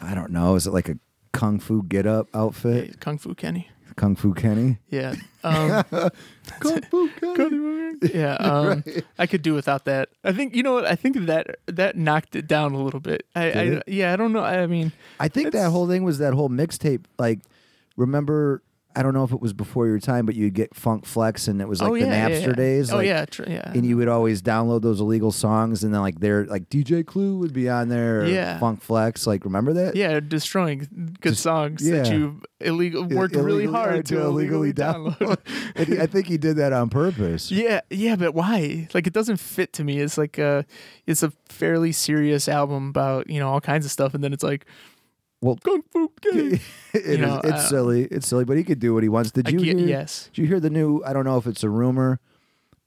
I don't know. Is it like a kung fu get up outfit? Yeah, Kung Fu Kenny. Kung Fu Kenny. Yeah. Um, Kung Fu Kenny. yeah, um, I could do without that. I think you know what I think that that knocked it down a little bit. I, I Did it? yeah, I don't know. I mean, I think that It's- whole thing was that whole mixtape. Like, remember? I don't know if it was before your time, but you'd get Funk Flex, and it was oh, like oh the Napster yeah, yeah. days. Oh like, yeah, tr- yeah. and you would always download those illegal songs, and then like their like DJ Clue would be on there, or Yeah. Funk Flex. Like, remember that? yeah, destroying good Just- songs that you illegal worked really hard to illegally download. and he, I think he did that on purpose. yeah, yeah, but why? Like it doesn't fit to me. It's like a, it's a fairly serious album about you know all kinds of stuff, and then it's like, Well, kung fu Kenny. It is- know, it's uh, silly. It's silly, but he could do what he wants. Did you get- hear? yes. Did you hear the new? I don't know if it's a rumor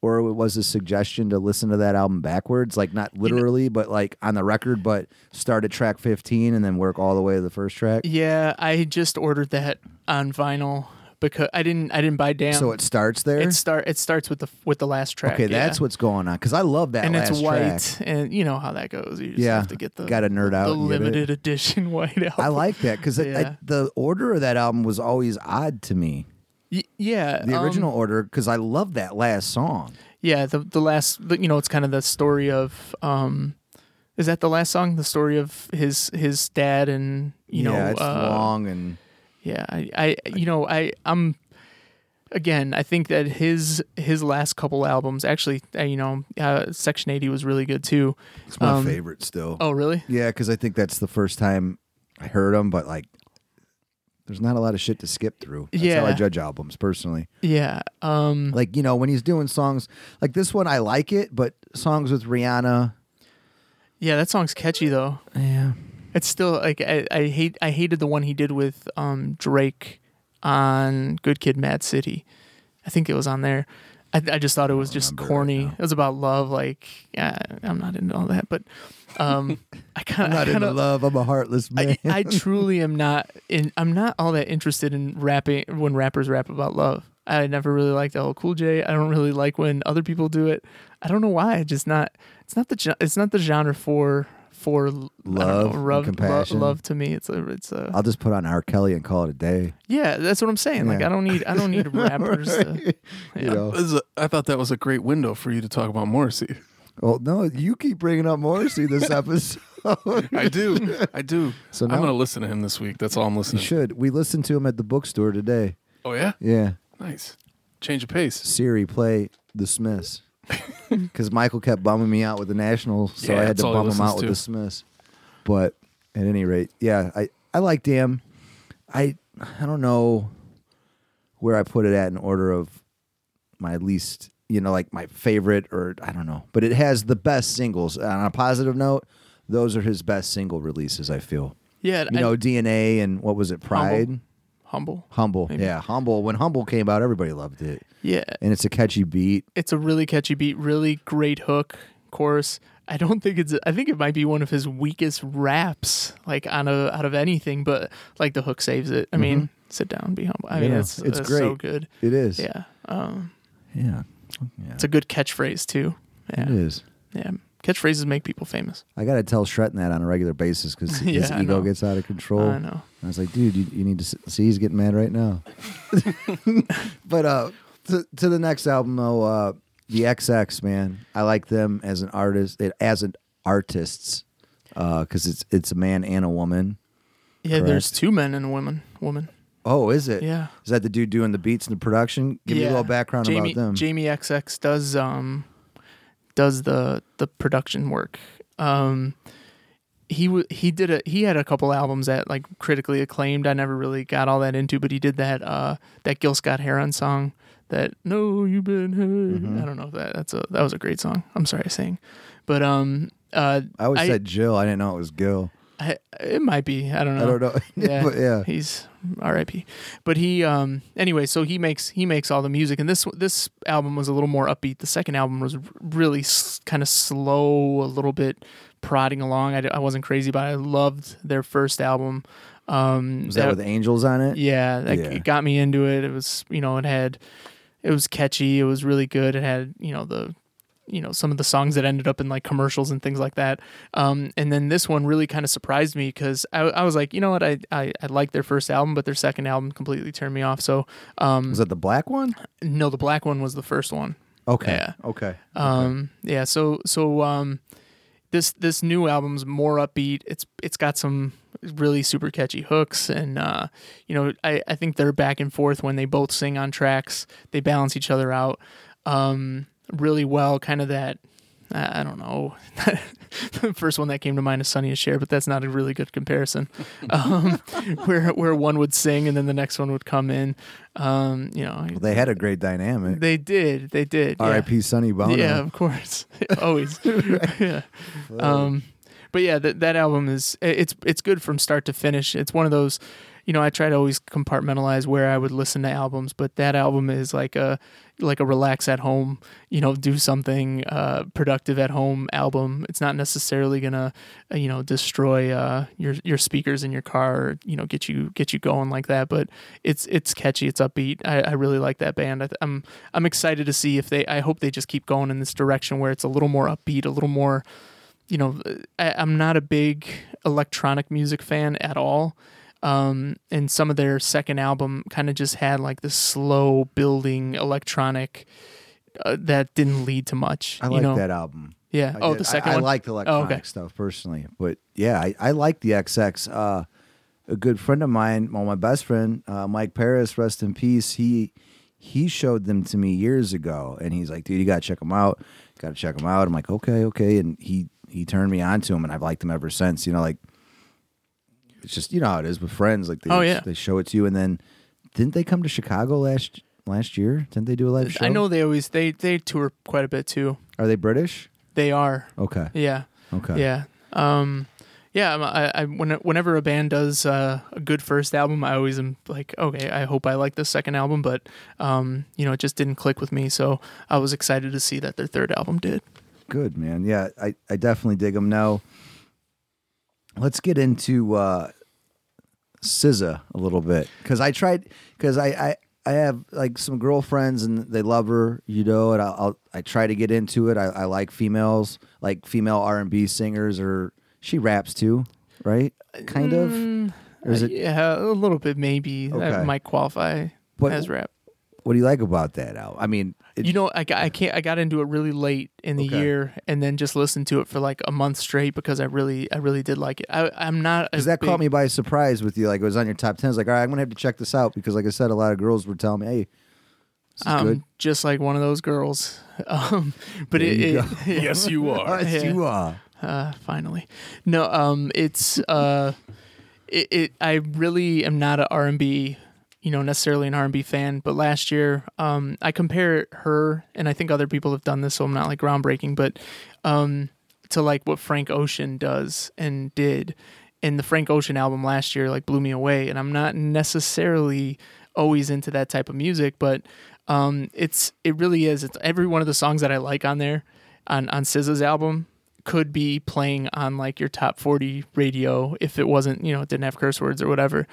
or it was a suggestion to listen to that album backwards, like not literally, but like on the record, but start at track fifteen and then work all the way to the first track. Yeah, I just ordered that on vinyl because I didn't I didn't buy damn. So it starts there. It start it starts with the with the last track. okay, that's yeah. what's going on because I love that and it's white, track. and you know how that goes. You just Yeah, have to get the gotta nerd out the and get it. limited edition white album. I like that because Yeah. the order of that album was always odd to me. Y- yeah, The um, original order because I love that last song. yeah, the the last, the, you know, it's kind of the story of. um Is that the last song? The story of his his dad and you know, yeah, it's uh, long and Yeah, I, I, you know, I, I'm. Again, I think that his his last couple albums, actually, uh, you know, uh, Section Eighty was really good too. it's my Um, favorite still. Oh, really? Yeah, because I think that's the first time I heard him, but like, there's not a lot of shit to skip through. That's how I judge albums personally. Yeah. Um. Like, you know, when he's doing songs like this one, I like it, but songs with Rihanna, Yeah, that song's catchy though. yeah, It's still like I, I hate I hated the one he did with um Drake on Good Kid, Mad City. I think it was on there. I, I just thought it was just right corny. it was about love. Like, yeah, I'm not into all that, but um, I kind I'm of not into love. I'm a heartless man. I, I truly am not in I'm not all that interested in rapping when rappers rap about love. I never really liked LL Cool J. I don't really like when other people do it. I don't know why. I just not it's not the it's not the genre for for l- I don't Love know, and love, compassion. love to me. It's a it's a I'll just put on R. Kelly and call it a day. yeah. That's what I'm saying. Like I don't need I don't need rappers. To, You yeah. know. A- I thought that was a great window for you to talk about Morrissey. Well, no, you keep bringing up Morrissey this episode. I do, I do. So I'm gonna listen to him this week. That's all I'm you listening. should. We listened to him at the bookstore today. Oh yeah, Yeah. nice. Change of pace. Siri, play The Smiths. Because Michael kept bumming me out with the Nationals, so Yeah, I had that's to all he bum him listens out with the Smiths. But at any rate, yeah, I, I like Damn. I I don't know where I put it at in order of my least, you know, like my favorite or I don't know. But it has the best singles. On a positive note, those are his best single releases, I feel. Yeah, You know, DNA and what was it, Pride? Humble. Humble. Maybe. Yeah, Humble. When Humble came out, everybody loved it. Yeah, And it's a catchy beat. it's a really catchy beat, really great hook, chorus. I don't think it's. I think it might be one of his weakest raps, like on a out of anything. But like the hook saves it. I mean, sit down, be humble. I mean, Yeah, it's it's it's so great. good. It is. Yeah, um, Yeah. Yeah. it's a good catchphrase too. It Yeah, is. yeah. Catchphrases make people famous. I gotta tell Shretton that on a regular basis because his I ego know. gets out of control. I know. I was like, dude, you, you need to s- see he's getting mad right now. but uh, to, to the next album though, uh, the XX man, I like them as an artist, it, as an artists, because it's it's a man and a woman. Yeah, there's two men and a woman. Woman. Oh, is it? Yeah. Is that the dude doing the beats and the production? Give me a little background Jamie, about them. Jamie XX does um does the the production work. Um he w- he did a he had a couple albums that like critically acclaimed. I never really got all that into, but he did that uh that Gil Scott Heron song that No You've Been Hurt. Mm-hmm. I don't know if that that's a that was a great song. I'm sorry I saying. But um uh I always I- said Jill. I didn't know it was Gil. I, it might be. I don't know. I don't know. Yeah, but yeah. he's R.I.P. But he, um, anyway, so he makes he makes all the music, and this this album was a little more upbeat. The second album was really s- kind of slow, a little bit prodding along. I, d- I wasn't crazy, but I loved their first album. Um, Was that with angels on it? yeah, that Yeah. it got me into it. It was, you know, it had, it was catchy. It was really good. It had, you know, the, you know, some of the songs that ended up in like commercials and things like that. Um, and then this one really kind of surprised me because I, I was like, you know what, I, I, I liked their first album, but their second album completely turned me off. So, um, Was that the black one? no, the black one was the first one. Okay. Yeah. Okay. Um, yeah. So so um, this this new album's more upbeat. It's it's got some really super catchy hooks, and uh, you know I I think they're back and forth when they both sing on tracks. They balance each other out um, really well. Kind of that. I I don't know. the first one that came to mind is Sonny as Cher, but that's not a really good comparison. Um, where where one would sing and then the next one would come in. Um, you know, Well, they had a great dynamic. they did. They did. yeah. R.I.P. Sonny Bono. Yeah, of course, always. yeah. Um, but yeah, that that album is it's it's good from start to finish. It's one of those, you know, I try to always compartmentalize where I would listen to albums, but that album is like a like a relax at home, you know, do something uh, productive at home album. It's not necessarily gonna, uh, you know, destroy uh, your your speakers in your car, or, you know, get you get you going like that. But it's it's catchy, it's upbeat. I, I really like that band. I, I'm I'm excited to see if they. I hope they just keep going in this direction where it's a little more upbeat, a little more. You know, I, I'm not a big electronic music fan at all. Um, and some of their second album kind of just had like this slow building electronic uh, that didn't lead to much. I like know? that album. Yeah. I oh, did. the second I, one. I like the electronic okay. stuff personally, but yeah, I, I like the XX. Uh, a good friend of mine, well, my best friend, uh, Mike Paris, rest in peace. He he showed them to me years ago, and he's like, "Dude, you gotta check them out. Got to check them out." I'm like, "Okay, okay," and he he turned me on to them, and I've liked them ever since. You know, like it's just you know how it is with friends. Like they Oh, yeah. they show it to you, and then didn't they come to Chicago last last year? Didn't they do a live show? I know they always they they tour quite a bit too. Are they British? They are. Okay. Yeah. Okay. Yeah. Um, yeah. I, I when, whenever a band does uh, a good first album, I always am like, okay, I hope I like the second album, but um, you know, it just didn't click with me. So I was excited to see that their third album did. Good man. Yeah, I, I definitely dig them. Now, let's get into uh, SZA a little bit because I tried because I, I I have like some girlfriends and they love her, you know, and I'll, I'll I try to get into it. I, I like females, like female R and B singers, or she raps too, right? Kind of. Mm, Or is uh, it- yeah, a little bit maybe. Okay. That might qualify But- as rap. What do you like about that album? I mean, it, You know, I got, I can't I got into it really late in the Okay. year, and then just listened to it for like a month straight because I really I really did like it. I, I'm not a because that big, caught me by surprise with you. Like it was on your top ten. It's like, all right, I'm gonna have to check this out because, like I said, a lot of girls were telling me, hey, this is I'm good. just like one of those girls. Um, but it, you it go. Yes, you are. Yes, Yeah. you are. uh, finally, no. Um, it's uh, it, it. I really am not a R and B, you know, necessarily an R and B fan. But last year, um, I compare her, and I think other people have done this, so I'm not like groundbreaking, but um, to like what Frank Ocean does and did. and the Frank Ocean album last year like blew me away. And I'm not necessarily always into that type of music, but um, it's it really is. It's every one of the songs that I like on there on on SZA's album could be playing on like your top 40 radio if it wasn't you know it didn't have curse words or whatever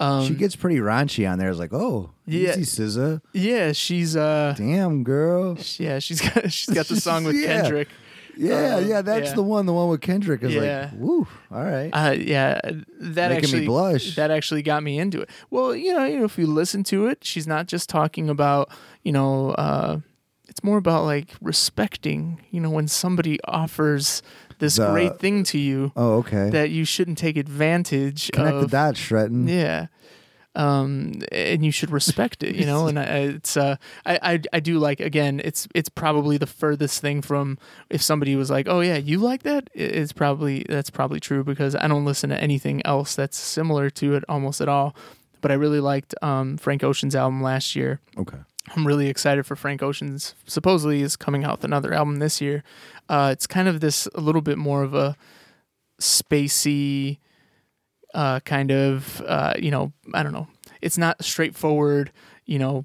um she gets pretty raunchy on there. It's like, oh, Yeah. easy, SZA. yeah she's uh Damn, girl. yeah she's got she's got the song with Yeah. kendrick Yeah, Uh, yeah, that's yeah. the one. The one with Kendrick is Yeah. like, woo, all right. uh yeah that Making actually blush. that actually got me into it well you know, you know if you listen to it she's not just talking about you know uh it's more about like respecting you know when somebody offers this The- great thing to you oh, okay. that you shouldn't take advantage Connect of dots, Shretton. Yeah. Um, and you should respect it, you know. And I, it's, uh, I, I, I do like again. It's, it's probably the furthest thing from if somebody was like, "Oh yeah, you like that." i- It's probably that's probably true because I don't listen to anything else that's similar to it almost at all. But I really liked um, Frank Ocean's album last year. Okay. I'm really excited for Frank Ocean's. Supposedly is coming out with another album this year. Uh, it's kind of this a little bit more of a spacey uh, kind of uh, you know I don't know. It's not straightforward you know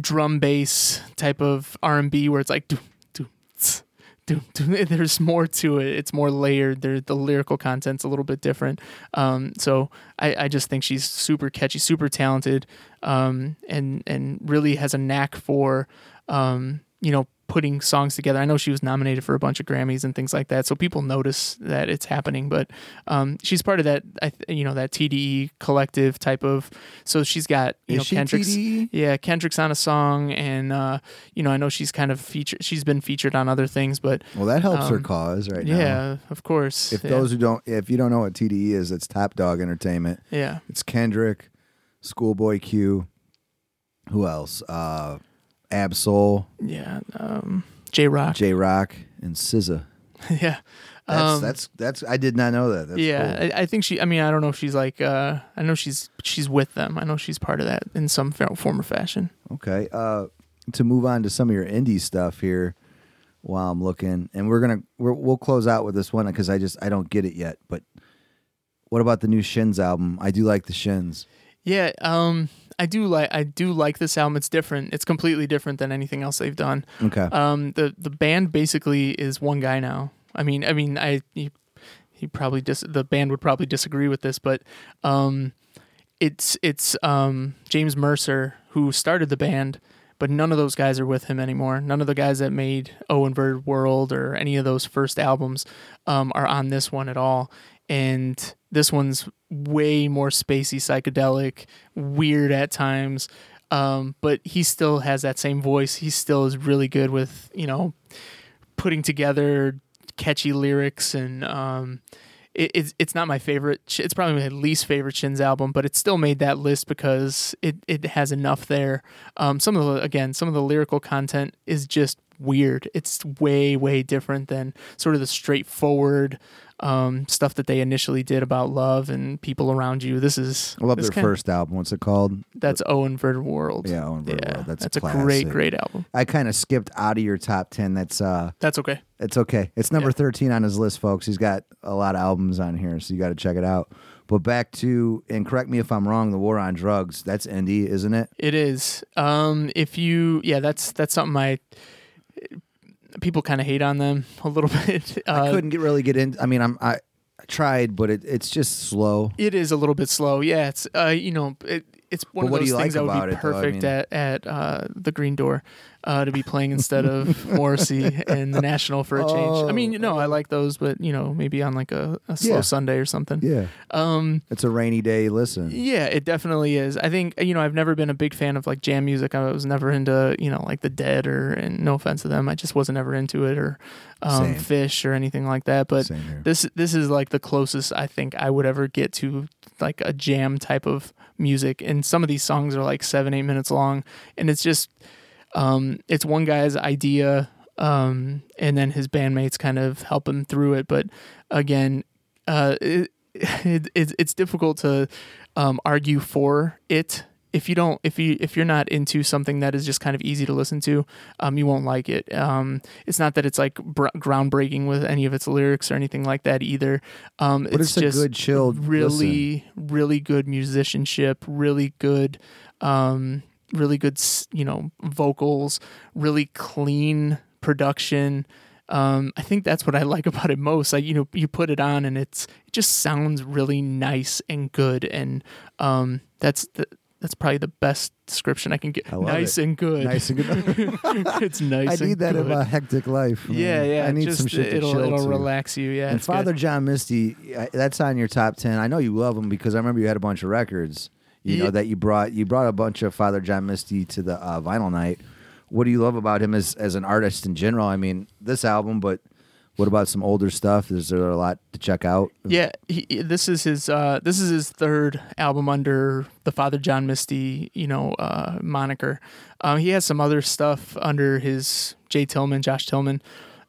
drum bass type of R and B where it's like do tss, do do. There's more to it. It's more layered. There the lyrical content's a little bit different. Um, so I, I just think she's super catchy, super talented, um, and and really has a knack for um, you know putting songs together. I know she was nominated for a bunch of Grammys and things like that, so people notice that it's happening. But um, she's part of that, you know, that TDE collective type of. So she's got you Is know Kendrick's. TDE? Yeah, Kendrick's on a song, and uh, you know I know she's kind of featured. She's been featured on other things, but Well, that helps her Um, cause right now. yeah, of course. If yeah. those who don't, if you don't know what TDE is, it's Top Dog Entertainment. yeah, It's Kendrick, Schoolboy Q. Who else? Uh, Ab-Soul, yeah, um, Jay Rock, Jay Rock, and SZA. yeah. That's Um, that's that's. I did not know that. That's yeah, cool. I, I think she. I mean, I don't know if she's like. Uh, I know she's she's with them. I know she's part of that in some fa- form or fashion. Okay. Uh, to move on to some of your indie stuff here, while I'm looking, and we're gonna we're, we'll close out with this one because I just I don't get it yet. But what about the new Shins album? I do like the Shins. Yeah, um, I do like I do like this album. It's different. It's completely different than anything else they've done. Okay. Um, the the band basically is one guy now. I mean, I mean, I he, he probably dis- the band would probably disagree with this, but um, it's it's um James Mercer who started the band, but none of those guys are with him anymore. None of the guys that made O Inverted World or any of those first albums um, are on this one at all. And this one's way more spacey, psychedelic, weird at times. Um, but he still has that same voice. He still is really good with, you know, putting together catchy lyrics and um, it, it's it's not my favorite. It's probably my least favorite Shins album, but it still made that list because it it has enough there. Um, some of the again, some of the lyrical content is just weird. It's way way different than sort of the straightforward um, stuff that they initially did about love and people around you. This is I love their kinda- first album. What's it called? That's O Inverted World. Yeah, O Inverted yeah, World. That's that's a classic. great great album. I kind of skipped out of your top ten. That's uh, That's okay. it's okay. It's number Yeah. thirteen on his list, folks. He's got a lot of albums on here, so you got to check it out. But back to and correct me if I'm wrong. The War on Drugs. That's indie, isn't it? It is. Um, if you, yeah, that's that's something I. People kind of hate on them a little bit. Uh, I couldn't get really get in. I mean, I'm I, I tried, but it, it's just slow. It is a little bit slow. Yeah, it's uh, you know, it, it's one But of those things like that would be though? I perfect mean- at at uh, the Green Door uh, to be playing instead of Morrissey and the National for a change. I mean, you know, I like those, but you know, maybe on like a, a slow Yeah. Sunday or something. Yeah, Um, it's a rainy day. Listen. yeah, it definitely is. I think you know I've never been a big fan of like jam music. I was never into you know like the Dead or and no offense to them, I just wasn't ever into it or um, Phish or anything like that. But this this is like the closest I think I would ever get to like a jam type of music. And some of these songs are like seven eight minutes long, and it's just um, it's one guy's idea. Um, and then his bandmates kind of help him through it. But again, uh, it, it, it's it's difficult to um, argue for it if you don't if you if you're not into something that is just kind of easy to listen to, um, you won't like it. Um, it's not that it's like br- groundbreaking with any of its lyrics or anything like that either. Um, it's it's a just good, chilled really really good musicianship, really good um really good you know vocals, really clean production. Um, I think that's what I like about it most. Like you know, you put it on and it's it just sounds really nice and good, and um, that's the that's probably the best description I can get. I nice it. and good. Nice and good. it's nice. I need that good. in my hectic life. Yeah, man. yeah. I need just, some shit to it'll chill it'll to. relax you. Yeah, and it's good. Father John Misty, that's on your top ten. I know you love him because I remember you had a bunch of records. You know that you brought. You brought a bunch of Father John Misty to the uh, vinyl night. What do you love about him as as an artist in general? I mean, this album, but what about some older stuff? Is there a lot to check out? Yeah, he, this is his uh, this is his third album under the Father John Misty, you know, uh, moniker. Um, he has some other stuff under his J. Tillman, Josh Tillman.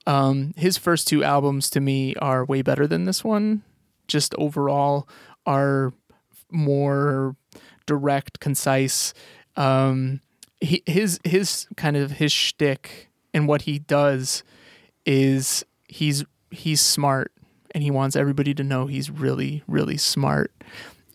Um, his first two albums to me are way better than this one. Just overall, are more direct, concise. Um, he, his his kind of his shtick and what he does is he's he's smart and he wants everybody to know he's really really smart.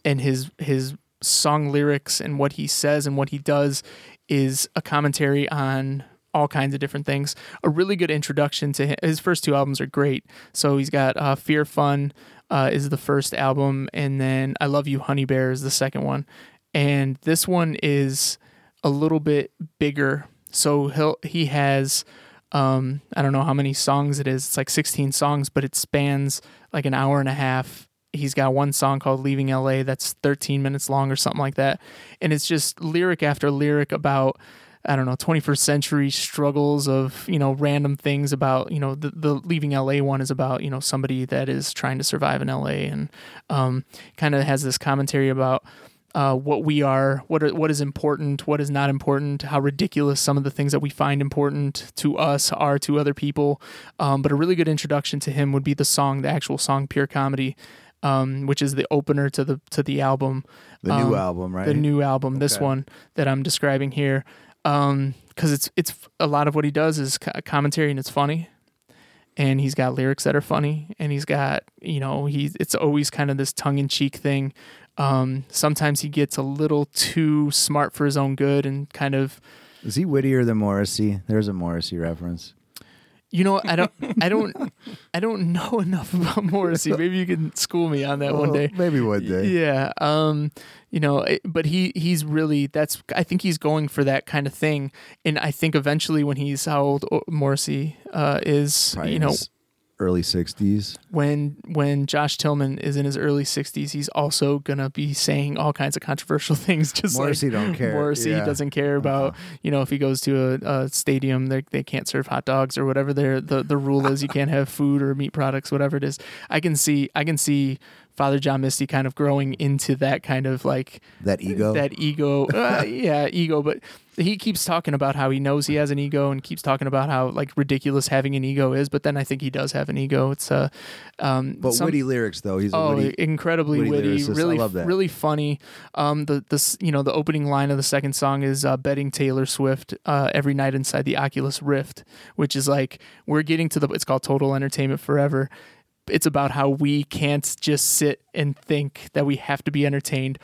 And his his song lyrics and what he says and what he does is a commentary on all kinds of different things. A really good introduction to him his first two albums are great. So he's got uh, fear fun uh, is the first album and then i love you honey bear is the second one. And this one is a little bit bigger. So he'll he has um i don't know how many songs it is. It's like 16 songs but it spans like an hour and a half. He's got one song called leaving la that's 13 minutes long or something like that. And it's just lyric after lyric about i don't know 21st century struggles of you know random things about you know the, the leaving la one is about you know somebody that is trying to survive in la and um kind of has this commentary about uh, what we are, what are, what is important, what is not important, how ridiculous some of the things that we find important to us are to other people. Um, but a really good introduction to him would be the song, the actual song, "Pure Comedy," um, which is the opener to the to the album. The new Um, album, right? The new album, this one that I'm describing here, because it's it's a lot of what he does is commentary and it's funny. And he's got lyrics that are funny, and he's got you know he it's always kind of this tongue in cheek thing. Um, sometimes he gets a little too smart for his own good and kind of Is he wittier than Morrissey? There's a Morrissey reference. you know I don't I don't I don't know enough about Morrissey. Maybe you can school me on that one day. Maybe one day. Yeah. Um, you know, but he he's really that's I think he's going for that kind of thing, and I think eventually when he's how old Morrissey uh, is, Probably you know, early 60s. when when Josh Tillman is in his early sixties, he's also gonna be saying all kinds of controversial things. Just Morrissey like don't care. Morrissey Yeah. doesn't care uh-huh. about you know if he goes to a, a stadium, they they can't serve hot dogs or whatever. Their the the rule is you can't have food or meat products, whatever it is. I can see I can see Father John Misty kind of growing into that kind of like That ego. that ego uh, yeah ego but he keeps talking about how he knows he has an ego and keeps talking about how like ridiculous having an ego is but then i think he does have an ego it's uh um but some- witty lyrics, though. He's a Oh, witty. incredibly witty witty, really, love that. really funny. Um, the this you know the opening line of the second song is uh, betting Taylor Swift uh, every night inside the Oculus Rift, which is like we're getting to the. It's called Total Entertainment Forever. It's about how we can't just sit and think that we have to be entertained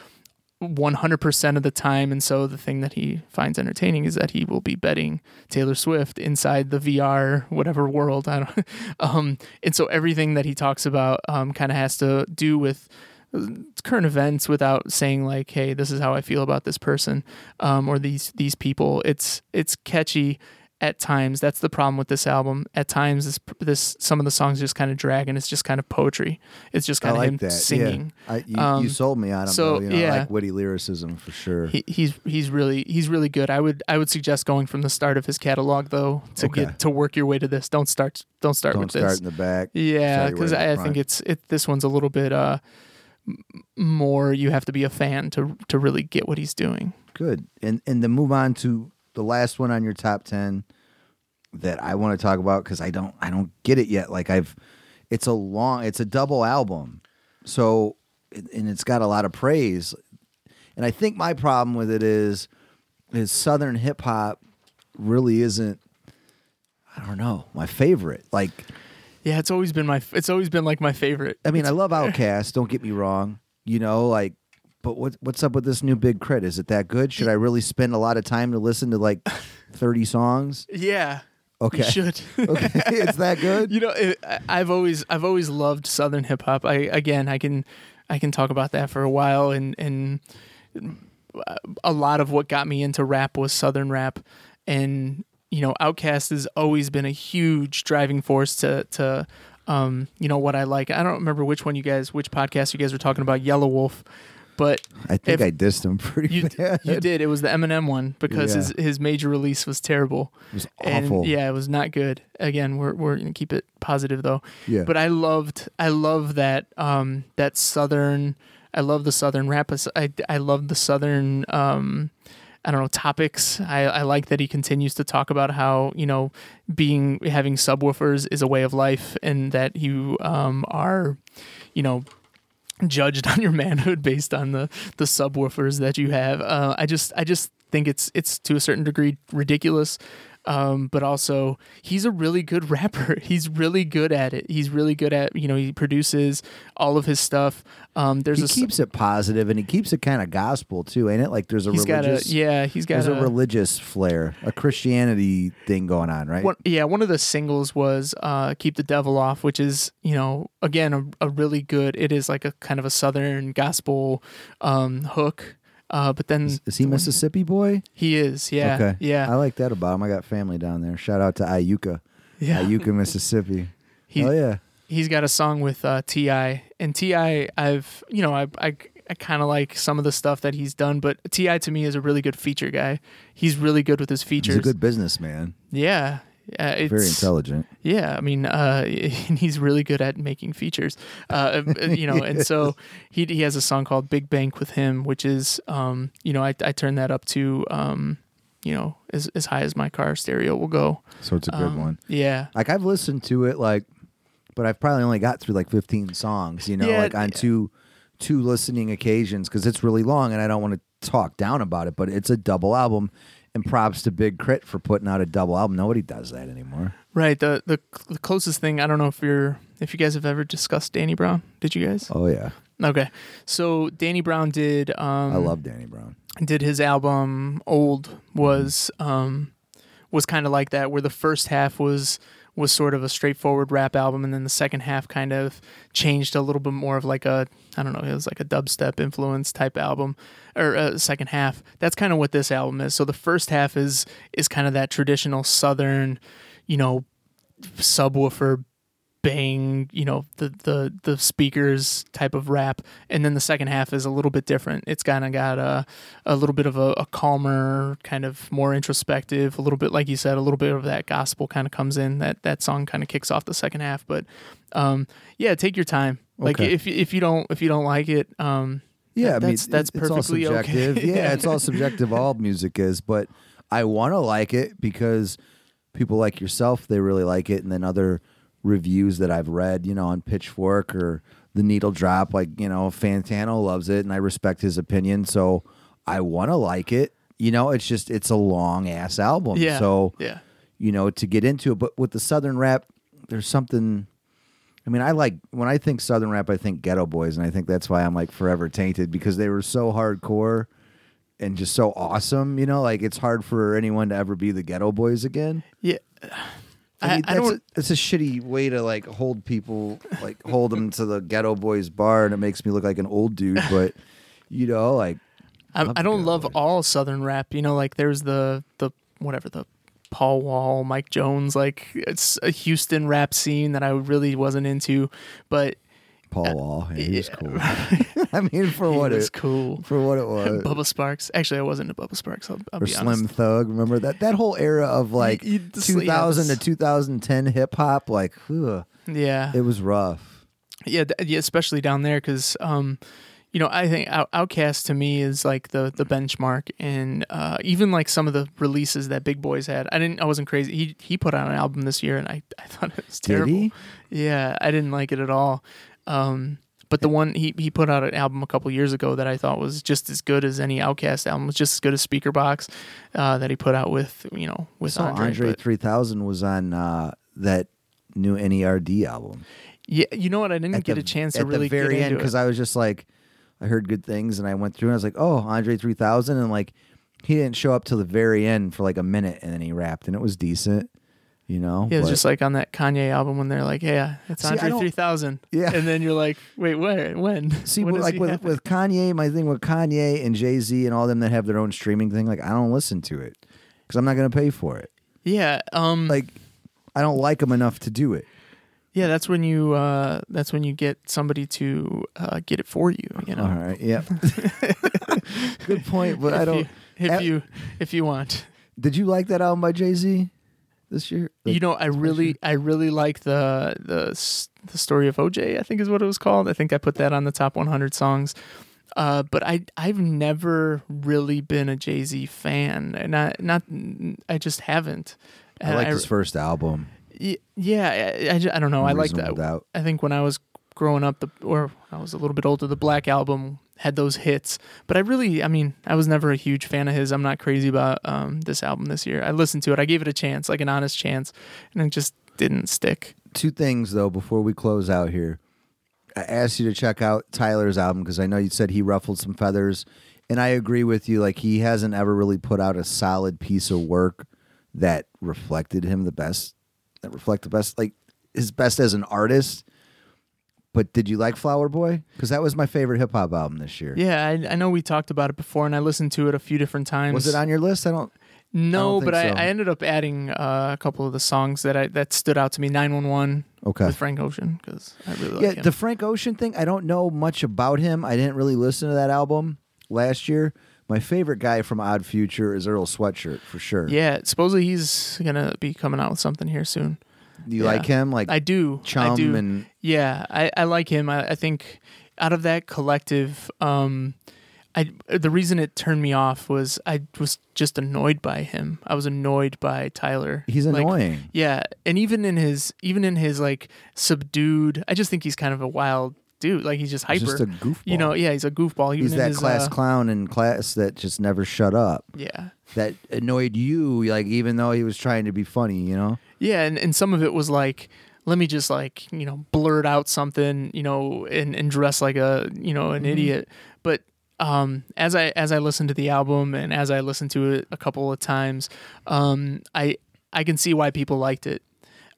100% of the time. And so the thing that he finds entertaining is that he will be betting Taylor Swift inside the VR, whatever world. I don't, um, and so everything that he talks about um, kind of has to do with uh, current events without saying like, "Hey, this is how I feel about this person," um, or these these people. It's it's catchy at times. That's the problem with this album. At times, this this some of the songs just kind of drag, and it's just kind of poetry. It's just I kind of like him that. singing. Yeah. I, you, you Um, sold me on him. so, though, you know, yeah. I like witty lyricism for sure. He, he's he's really he's really good. I would I would suggest going from the start of his catalog though to Okay. get to work your way to this. Don't start don't start Don't with start this. in the back. Yeah, because I, I think it's it. This one's a little bit uh more. You have to be a fan to to really get what he's doing. Good. And and to move on to the last one on your top ten that I want to talk about because I don't I don't get it yet. Like I've it's a long it's a double album. So and it's got a lot of praise. And I think my problem with it is, is Southern hip hop really isn't. I don't know my favorite. Like, Yeah, it's always been my. It's always been like my favorite. I mean, I love Outkast. Don't get me wrong. You know, like, but what what's up with this new Big K.R.I.T.? Is it that good? Should I really spend a lot of time to listen to like thirty songs? Yeah. Okay. You should. Okay, it's that good. You know, it, I- I've always I've always loved Southern hip hop. I again, I can I can talk about that for a while, and and a lot of what got me into rap was Southern rap, and you know, Outkast has always been a huge driving force to to um you know what I like. I don't remember which one you guys, which podcast you guys were talking about, Yelawolf, but I think I dissed him pretty you bad. you did. It was the Eminem one because Yeah. his his major release was terrible. It was And awful. yeah, it was not good. Again, we're we're gonna keep it positive though. Yeah. But I loved I love that um that southern I love the southern rap. I I love the southern um I don't know topics. I, I like that he continues to talk about how you know being having subwoofers is a way of life, and that you um, are, you know, judged on your manhood based on the the subwoofers that you have. Uh, I just I just think it's it's to a certain degree ridiculous. Um, but also he's a really good rapper. He's really good at it. He's really good at you know he produces all of his stuff. Um, there's he a keeps it positive and he keeps it kind of gospel too, ain't it? Like there's a he's got a religious yeah he's got there's a, a, religious flair, a Christianity thing going on, right? One, yeah, one of the singles was uh, "Keep the Devil Off," which is you know again a, a really good. It is like a kind of a southern gospel um, hook. Uh, but then Is, is he the Mississippi boy? He is. Yeah. okay. Yeah. I like that about him. I got family down there. Shout out to Iuka. yeah. Iuka, Mississippi. He- oh yeah. he's got a song with uh, T.I., and T.I., I've you know I I, I kind of like some of the stuff that he's done, but T.I. to me is a really good feature guy. He's really good with his features. He's a good businessman. yeah. Uh, it's, Very intelligent. Yeah, I mean, uh, he's really good at making features, uh, you know, and so he he has a song called "Big Bank" with him, which is, um, you know, I I turn that up to, um, you know, as as high as my car stereo will go. So it's a good Um, one. Yeah, Like I've listened to it like but I've probably only got through like 15 songs, you know, Yeah, like on two two listening occasions cuz it's really long and I don't want to talk down about it, but it's a double album and props to Big K.R.I.T. for putting out a double album. Nobody does that anymore. right. The, the the closest thing I don't know if you're if you guys have ever discussed Danny Brown. Did you guys? Oh yeah. Okay, so Danny Brown did. Um, I love Danny Brown. did his album old was um was kind of like that where the first half was was sort of a straightforward rap album and then the second half kind of changed a little bit more of like a I don't know it was like a dubstep influence type album or uh, second half. That's kind of what this album is. So the first half is is kind of that traditional southern you know subwoofer bang you know the the the speakers type of rap and then the second half is a little bit different it's kind of got a a little bit of a, a calmer kind of more introspective a little bit like you said a little bit of that gospel kind of comes in that that song kind of kicks off the second half but um yeah take your time like Okay. if if you don't if you don't like it um Yeah, that- I mean, that's that's it's all perfectly okay. subjective. Yeah, it's all subjective. All music is, but I want to like it because people like yourself they really like it, and then other reviews that I've read, you know, on Pitchfork or the Needle Drop, like you know, Fantano loves it, and I respect his opinion, so I want to like it. You know, it's just it's a long ass album, yeah so yeah you know, to get into it. But with the Southern rap, there's something. I mean, I like when I think Southern rap, I think Geto Boys, and I think that's why I'm like forever tainted because they were so hardcore and just so awesome. You know, like it's hard for anyone to ever be the Geto Boys again. yeah I, mean, I, that's don't A, it's a shitty way to like hold people, like hold them to the Geto Boys bar, and it makes me look like an old dude. But you know, like I, I don't love Boys. all Southern rap. You know, like there's the the whatever the Paul Wall, Mike Jones, like it's a Houston rap scene that I really wasn't into, but Paul Wall, hey, he was cool. I mean, for he what was it was cool. for what it was. Bubba Sparxxx. Actually, I wasn't a Bubba Sparxxx. I'll, I'll or be Slim honest. Thug. Remember that that whole era of like you just- yeah, 2000 this- to 2010 hip hop. Like, ugh, Yeah, it was rough. yeah, th- yeah, especially down there because um, you know, I think Out- Outkast to me is like the the benchmark, and uh, even like some of the releases that Big Boi's had, I didn't, I wasn't crazy. He he put out an album this year, and I I thought it was terrible. Yeah, I didn't like it at all. Um, But the one he he put out an album a couple years ago that I thought was just as good as any Outkast album. Was just as good as Speakerboxxx uh, that he put out with you know with Andre. Andre, 3000 was on uh, that new NERD album. yeah, you know what? I didn't At get the- a chance to really the very end because. I was just like, I heard good things and I went through and I was like, oh, Andre 3000, and like he didn't show up till the very end for like a minute and then he rapped and it was decent, you know. Yeah, but- just like on that Kanye album when they're like, "Yeah, it's See, Andre 3000." Yeah. and then you're like, "Wait, where? When?" See, when but like with, have with Kanye, my thing with Kanye and Jay Z and all them that have their own streaming thing, like I don't listen to it because I'm not gonna pay for it. yeah, um, Like I don't like them enough to do it. yeah, that's when you uh, that's when you get somebody to uh, get it for you. You know, All right, yeah. Good point, but I don't. you, if at- you if you want. Did you like that album by Jay Z this year? you know, I really, I really like the the the story of OJ. I think is what it was called. I think I put that on the top 100 songs. Uh, but I I've never really been a Jay Z fan, and not not I just haven't. I like his first album. y- yeah, I, I, I don't know. I like that. Doubt. I think when I was growing up, the or I was a little bit older, the Black album had those hits. But I really, I mean, I was never a huge fan of his. I'm not crazy about um, this album this year. I listened to it. I gave it a chance, like an honest chance, and it just didn't stick. Two things though before we close out here. I asked you to check out Tyler's album because I know you said he ruffled some feathers, and I agree with you. Like he hasn't ever really put out a solid piece of work that reflected him the best. That reflect the best, like his best as an artist. But did you like Flower Boy? Because that was my favorite hip hop album this year. Yeah, I, I know we talked about it before, and I listened to it a few different times. Was it on your list? I don't. No, I don't but I, so. I ended up adding uh, a couple of the songs that I that stood out to me. Nine one one Okay. with Frank Ocean because I really like yeah, him. the Frank Ocean thing. I don't know much about him. I didn't really listen to that album last year. My favorite guy from Odd Future is Earl Sweatshirt for sure. yeah, supposedly he's gonna be coming out with something here soon. Do you yeah. like him? Like I do. Chum I do. and Yeah, I, I like him. I, I think out of that collective, um, I the reason it turned me off was I was just annoyed by him. I was annoyed by Tyler. he's Like, annoying. yeah, and even in his even in his like subdued, I just think he's kind of a wild dude. Like he's just hyper. He's just a goofball. you know, yeah, he's a goofball. Even he's in that his, class uh, clown in class that just never shut up. yeah, That annoyed you, like even though he was trying to be funny. You know. Yeah, and, and some of it was like, let me just like, you know, blurt out something, you know, and, and dress like a, you know, an idiot. But um as I as I listened to the album and as I listened to it a couple of times, um I I can see why people liked it.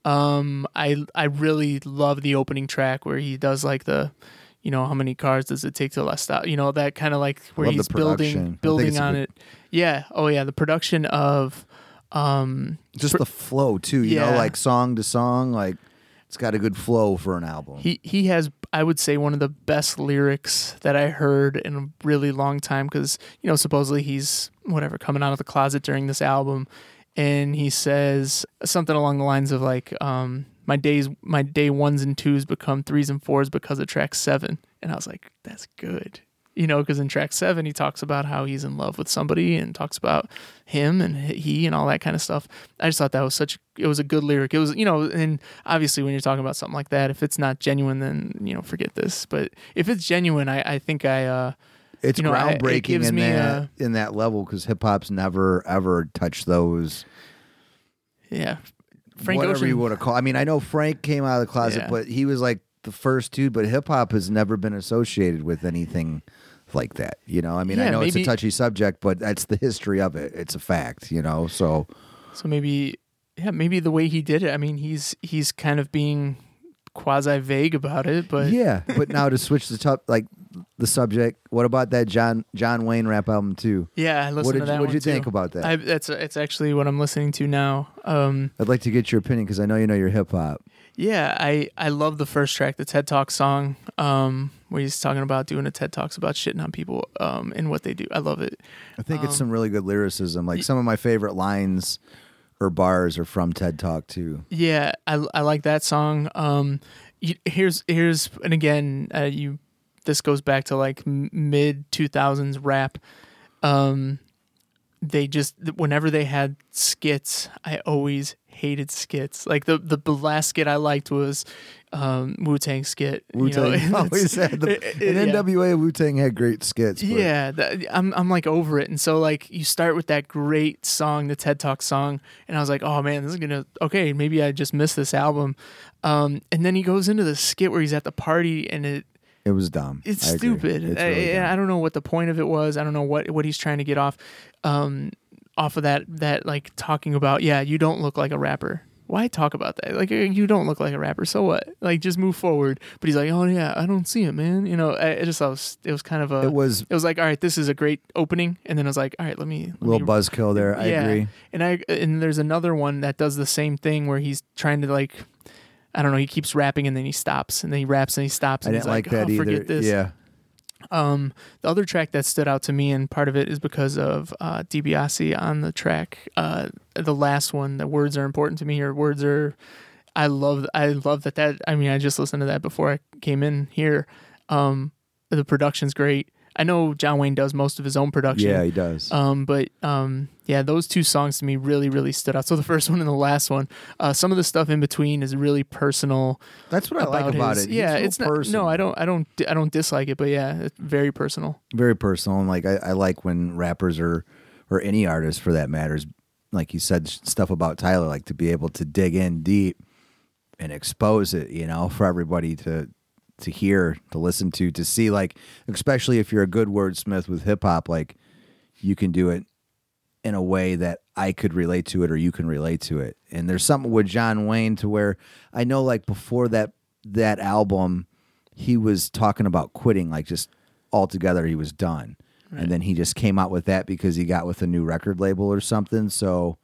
Um I I really love the opening track where he does like the you know, how many cars does it take to last out? You know, that kind of like where he's building production. I think building on good- it. Yeah. Oh yeah, the production of um Just the flow too. You Yeah. know, like song to song, like it's got a good flow for an album. He he has I would say one of the best lyrics that I heard in a really long time because you know supposedly he's whatever coming out of the closet during this album, and he says something along the lines of like um my days my day ones and twos become threes and fours because of track seven, and I was like that's good. You know, because in track seven, he talks about how he's in love with somebody and talks about him and he and all that kind of stuff. I just thought that was such, it was a good lyric. It was, you know, and obviously when you're talking about something like that, if it's not genuine, then, you know, forget this. But if it's genuine, I, I think I, uh, it's you know, I- it groundbreaking in that a- in that level because hip hop's never ever touched those. yeah. Frank whatever Ocean. you want to call. I mean, I know Frank came out of the closet, Yeah. but he was like the first dude. But hip hop has never been associated with anything like that. You know, I mean, I Yeah, know it's a touchy subject, but that's the history of it. It's a fact. You know, so So maybe, yeah, maybe the way he did it, I mean, he's, he's kind of being quasi vague about it, but yeah. But now to switch the top, like the subject. What about that John Jonwayne rap album too? yeah, I listened What to that what did you think about that? I, that's, it's actually what I'm listening to now. Um, I'd like to get your opinion because I know you know your hip hop. Yeah, I I love the first track, the TED Talk song, um, where he's talking about doing a TED Talks about shitting on people, um, and what they do. I love it. I think it's Um, some really good lyricism. Like some of my favorite lines or bars are from TED Talk too. Yeah, I I like that song. Um, you, here's here's and again, uh, you this goes back to like mid two thousands rap. Um, they just whenever they had skits, I always hated skits. Like the the last skit I liked was um, Wu Tang skit. you Wu know, Tang and always had the. it- it- yeah. NWA Wu Tang had great skits. But Yeah, that, I'm I'm like over it, and so like you start with that great song, the TED Talk song, and I was like, oh man, this is gonna okay, maybe I just missed this album, um, and then he goes into the skit where he's at the party, and it it was dumb. it's I stupid. It's I, really I- dumb. I don't know what the point of it was. I don't know what what he's trying to get off, um, off of that that like talking about yeah, you don't look like a rapper. Why talk about that? Like you don't look like a rapper. So what? Like just move forward. But he's like, oh yeah, I don't see it, man. You know, I, I just it was, it was kind of a. It was It was like, all right, this is a great opening, and then I was like, all right, let me. Let little me buzzkill there. I yeah. agree. And I and there's another one that does the same thing where he's trying to like, I don't know, he keeps rapping and then he stops, and then he raps and he stops. I And didn't he's like, like, oh, that oh, either. Forget this. Yeah. Um, the other track that stood out to me, and part of it is because of uh, DiBiase on the track. Uh, the last one, the words are important to me. Or words are, I love. I love that. That I mean, I just listened to that before I came in here. Um, the production's great. I know Jonwayne does most of his own production. Yeah, he does. Um, but um, yeah, those two songs to me really, really stood out. So the first one and the last one. Uh, some of the stuff in between is really personal. That's what I like about his- it. Yeah, it's not. personal. No, I don't. I don't. I don't dislike it. But yeah, it's very personal. very personal and like I, I like when rappers are or any artist for that matters like you said stuff about tyler like to be able to dig in deep and expose it you know for everybody to to hear to listen to to see like especially if you're a good wordsmith with hip-hop like you can do it in a way that I could relate to it or you can relate to it. And there's something with Jonwayne to where I know like before that that album he was talking about quitting like just altogether he was done. And then he just came out with that because he got with a new record label or something. So,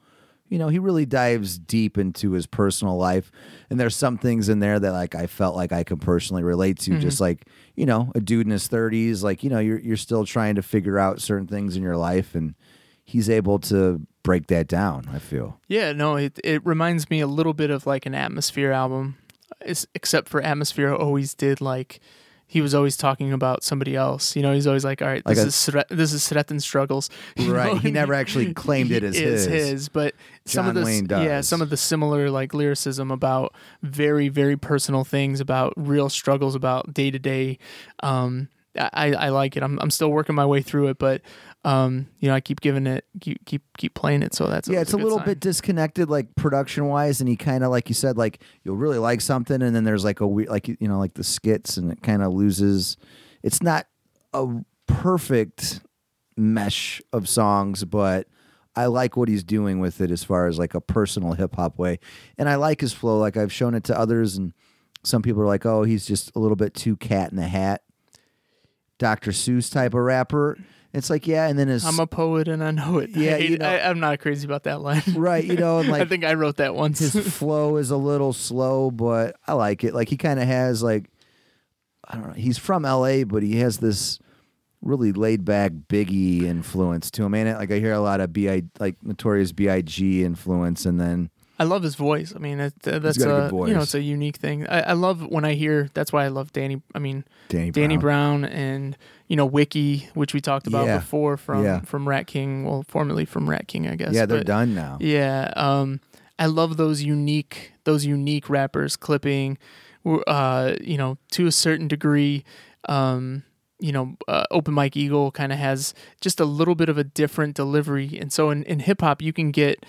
you know, he really dives deep into his personal life. And there's some things in there that like I felt like I could personally relate to. Just mm-hmm. like, you know, a dude in his thirties, like, you know, you're you're still trying to figure out certain things in your life and he's able to break that down, I feel. Yeah, no, it it reminds me a little bit of like an Atmosphere album, it's, except for Atmosphere always did like he was always talking about somebody else. You know, he's always like, "All right, this Like a- is this is Sreten's struggles." You Right. He never actually claimed it as his. his, but some of the Wayne yeah, some of the similar like lyricism about very very personal things about real struggles about day to day. Um, I I like it. I'm I'm still working my way through it, but um, you know, I keep giving it, keep keep keep playing it. So that's yeah, it's a little sign. bit disconnected, like production wise, and he kind of, like you said, like you'll really like something, and then there's like a weird, like you know, like the skits, and it kind of loses. It's not a perfect mesh of songs, but I like what he's doing with it as far as like a personal hip hop way, and I like his flow. Like I've shown it to others, and some people are like, "Oh, he's just a little bit too cat in the hat." Dr. Seuss type of rapper. It's like, yeah, and then his I'm a poet and I know it. Yeah, I you know, I, I'm not crazy about that line. right, you know, and like I think I wrote that once. his flow is a little slow, but I like it. Like he kind of has like I don't know. He's from L.A., but he has this really laid back Biggie influence to him. And like I hear a lot of Bi like Notorious B.I.G. influence, and then I love his voice. I mean, it, uh, that's got a a, you know, it's a unique thing. I, I love when I hear. That's why I love Danny. I mean, Danny Danny Brown. Brown, and you know Wiki, which we talked about Yeah. before from Yeah. from Ratking. Well, formerly from Ratking, I guess. yeah, they're but- done now. Yeah, um, I love those unique those unique rappers clipping, uh, you know, to a certain degree. Um, you know, uh, Open Mike Eagle kind of has just a little bit of a different delivery, and so in, in hip hop, you can get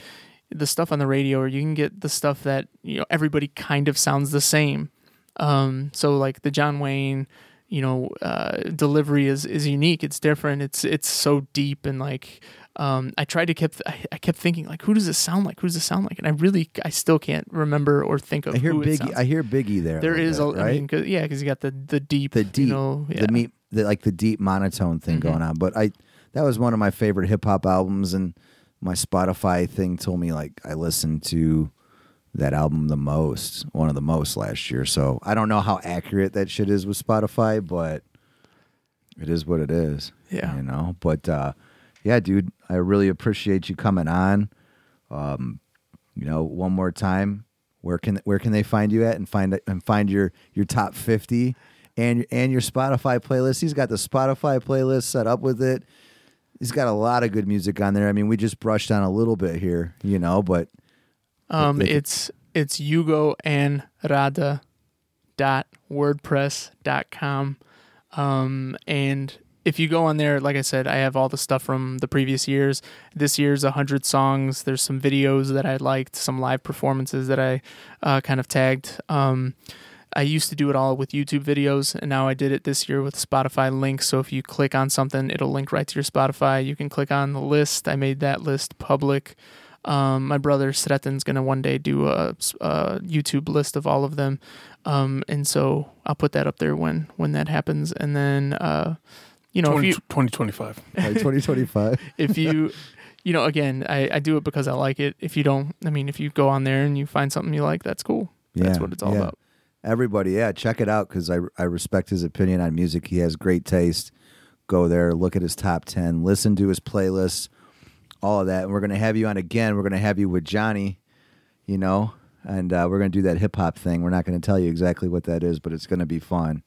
the stuff on the radio, or you can get the stuff that you know everybody kind of sounds the same. Um, so like the Jonwayne, you know, uh, delivery is is unique. It's different. It's it's so deep and like um, I tried to kept I, I kept thinking like who does this sound like? Who does this sound like? And I really I still can't remember or think of I hear who it Biggie. I hear Biggie there. there little is bit, a I right. mean 'cause- yeah because you got the the deep the deep, you know yeah. the meat, the like the deep monotone thing Mm-hmm. going on. But I, that was one of my favorite hip hop albums, and my Spotify thing told me like I listened to that album the most, one of the most last year. So I don't know how accurate that shit is with Spotify, but it is what it is. Yeah. you know. But uh, yeah, dude, I really appreciate you coming on. Um, you know, one more time, where can where can they find you at and find and find your your top fifty and and your Spotify playlist? He's got the Spotify playlist set up with it. He's got a lot of good music on there. I mean, we just brushed on a little bit here, you know, but Um, They can- it's it's Yugo and Rada dot wordpress dot com. Um, and if you go on there, like I said, I have all the stuff from the previous years. This year's a hundred songs. There's some videos that I liked, some live performances that I uh, kind of tagged. Um, I used to do it all with YouTube videos, and now I did it this year with Spotify links. So if you click on something, it'll link right to your Spotify. You can click on the list. I made that list public. Um, my brother Sretan's gonna one day do a, a YouTube list of all of them, um, and so I'll put that up there when when that happens. And then, uh, you know, 20, if you 2025. Like 2025. if you you know again I, I do it because i like it if you don't i mean if you go on there and you find something you like that's cool that's what it's all yeah. about Everybody, yeah, check it out because I, I respect his opinion on music. He has great taste. Go there, look at his top 10, listen to his playlists, all of that. And we're going to have you on again. We're going to have you with Johnny, you know, and uh, we're going to do that hip hop thing. We're not going to tell you exactly what that is, but it's going to be fun.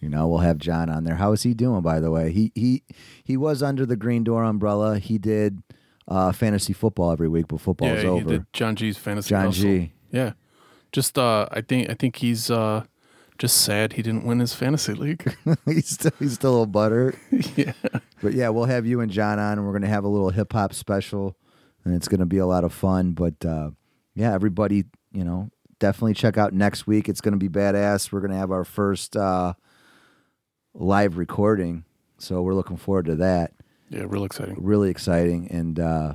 You know, we'll have John on there. How is he doing, by the way? He he he was under the Green Door umbrella. He did uh, fantasy football every week, but football's yeah, he over. did John G's fantasy. John hustle. G. Yeah, just uh, I think I think he's uh, just sad he didn't win his fantasy league. he's still he's still a butter. yeah, But yeah, we'll have you and John on, and we're gonna have a little hip hop special, and it's gonna be a lot of fun. But uh, yeah, everybody, you know, definitely check out next week. It's gonna be badass. We're gonna have our first uh, live recording, so we're looking forward to that. yeah, real exciting. Really exciting, and uh,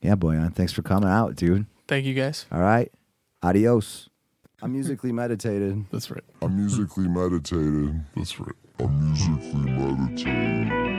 yeah, Boyan, thanks for coming out, dude. thank you guys All right, adios. I'm musically meditated. That's right. I'm musically meditated. That's right. I'm musically meditated.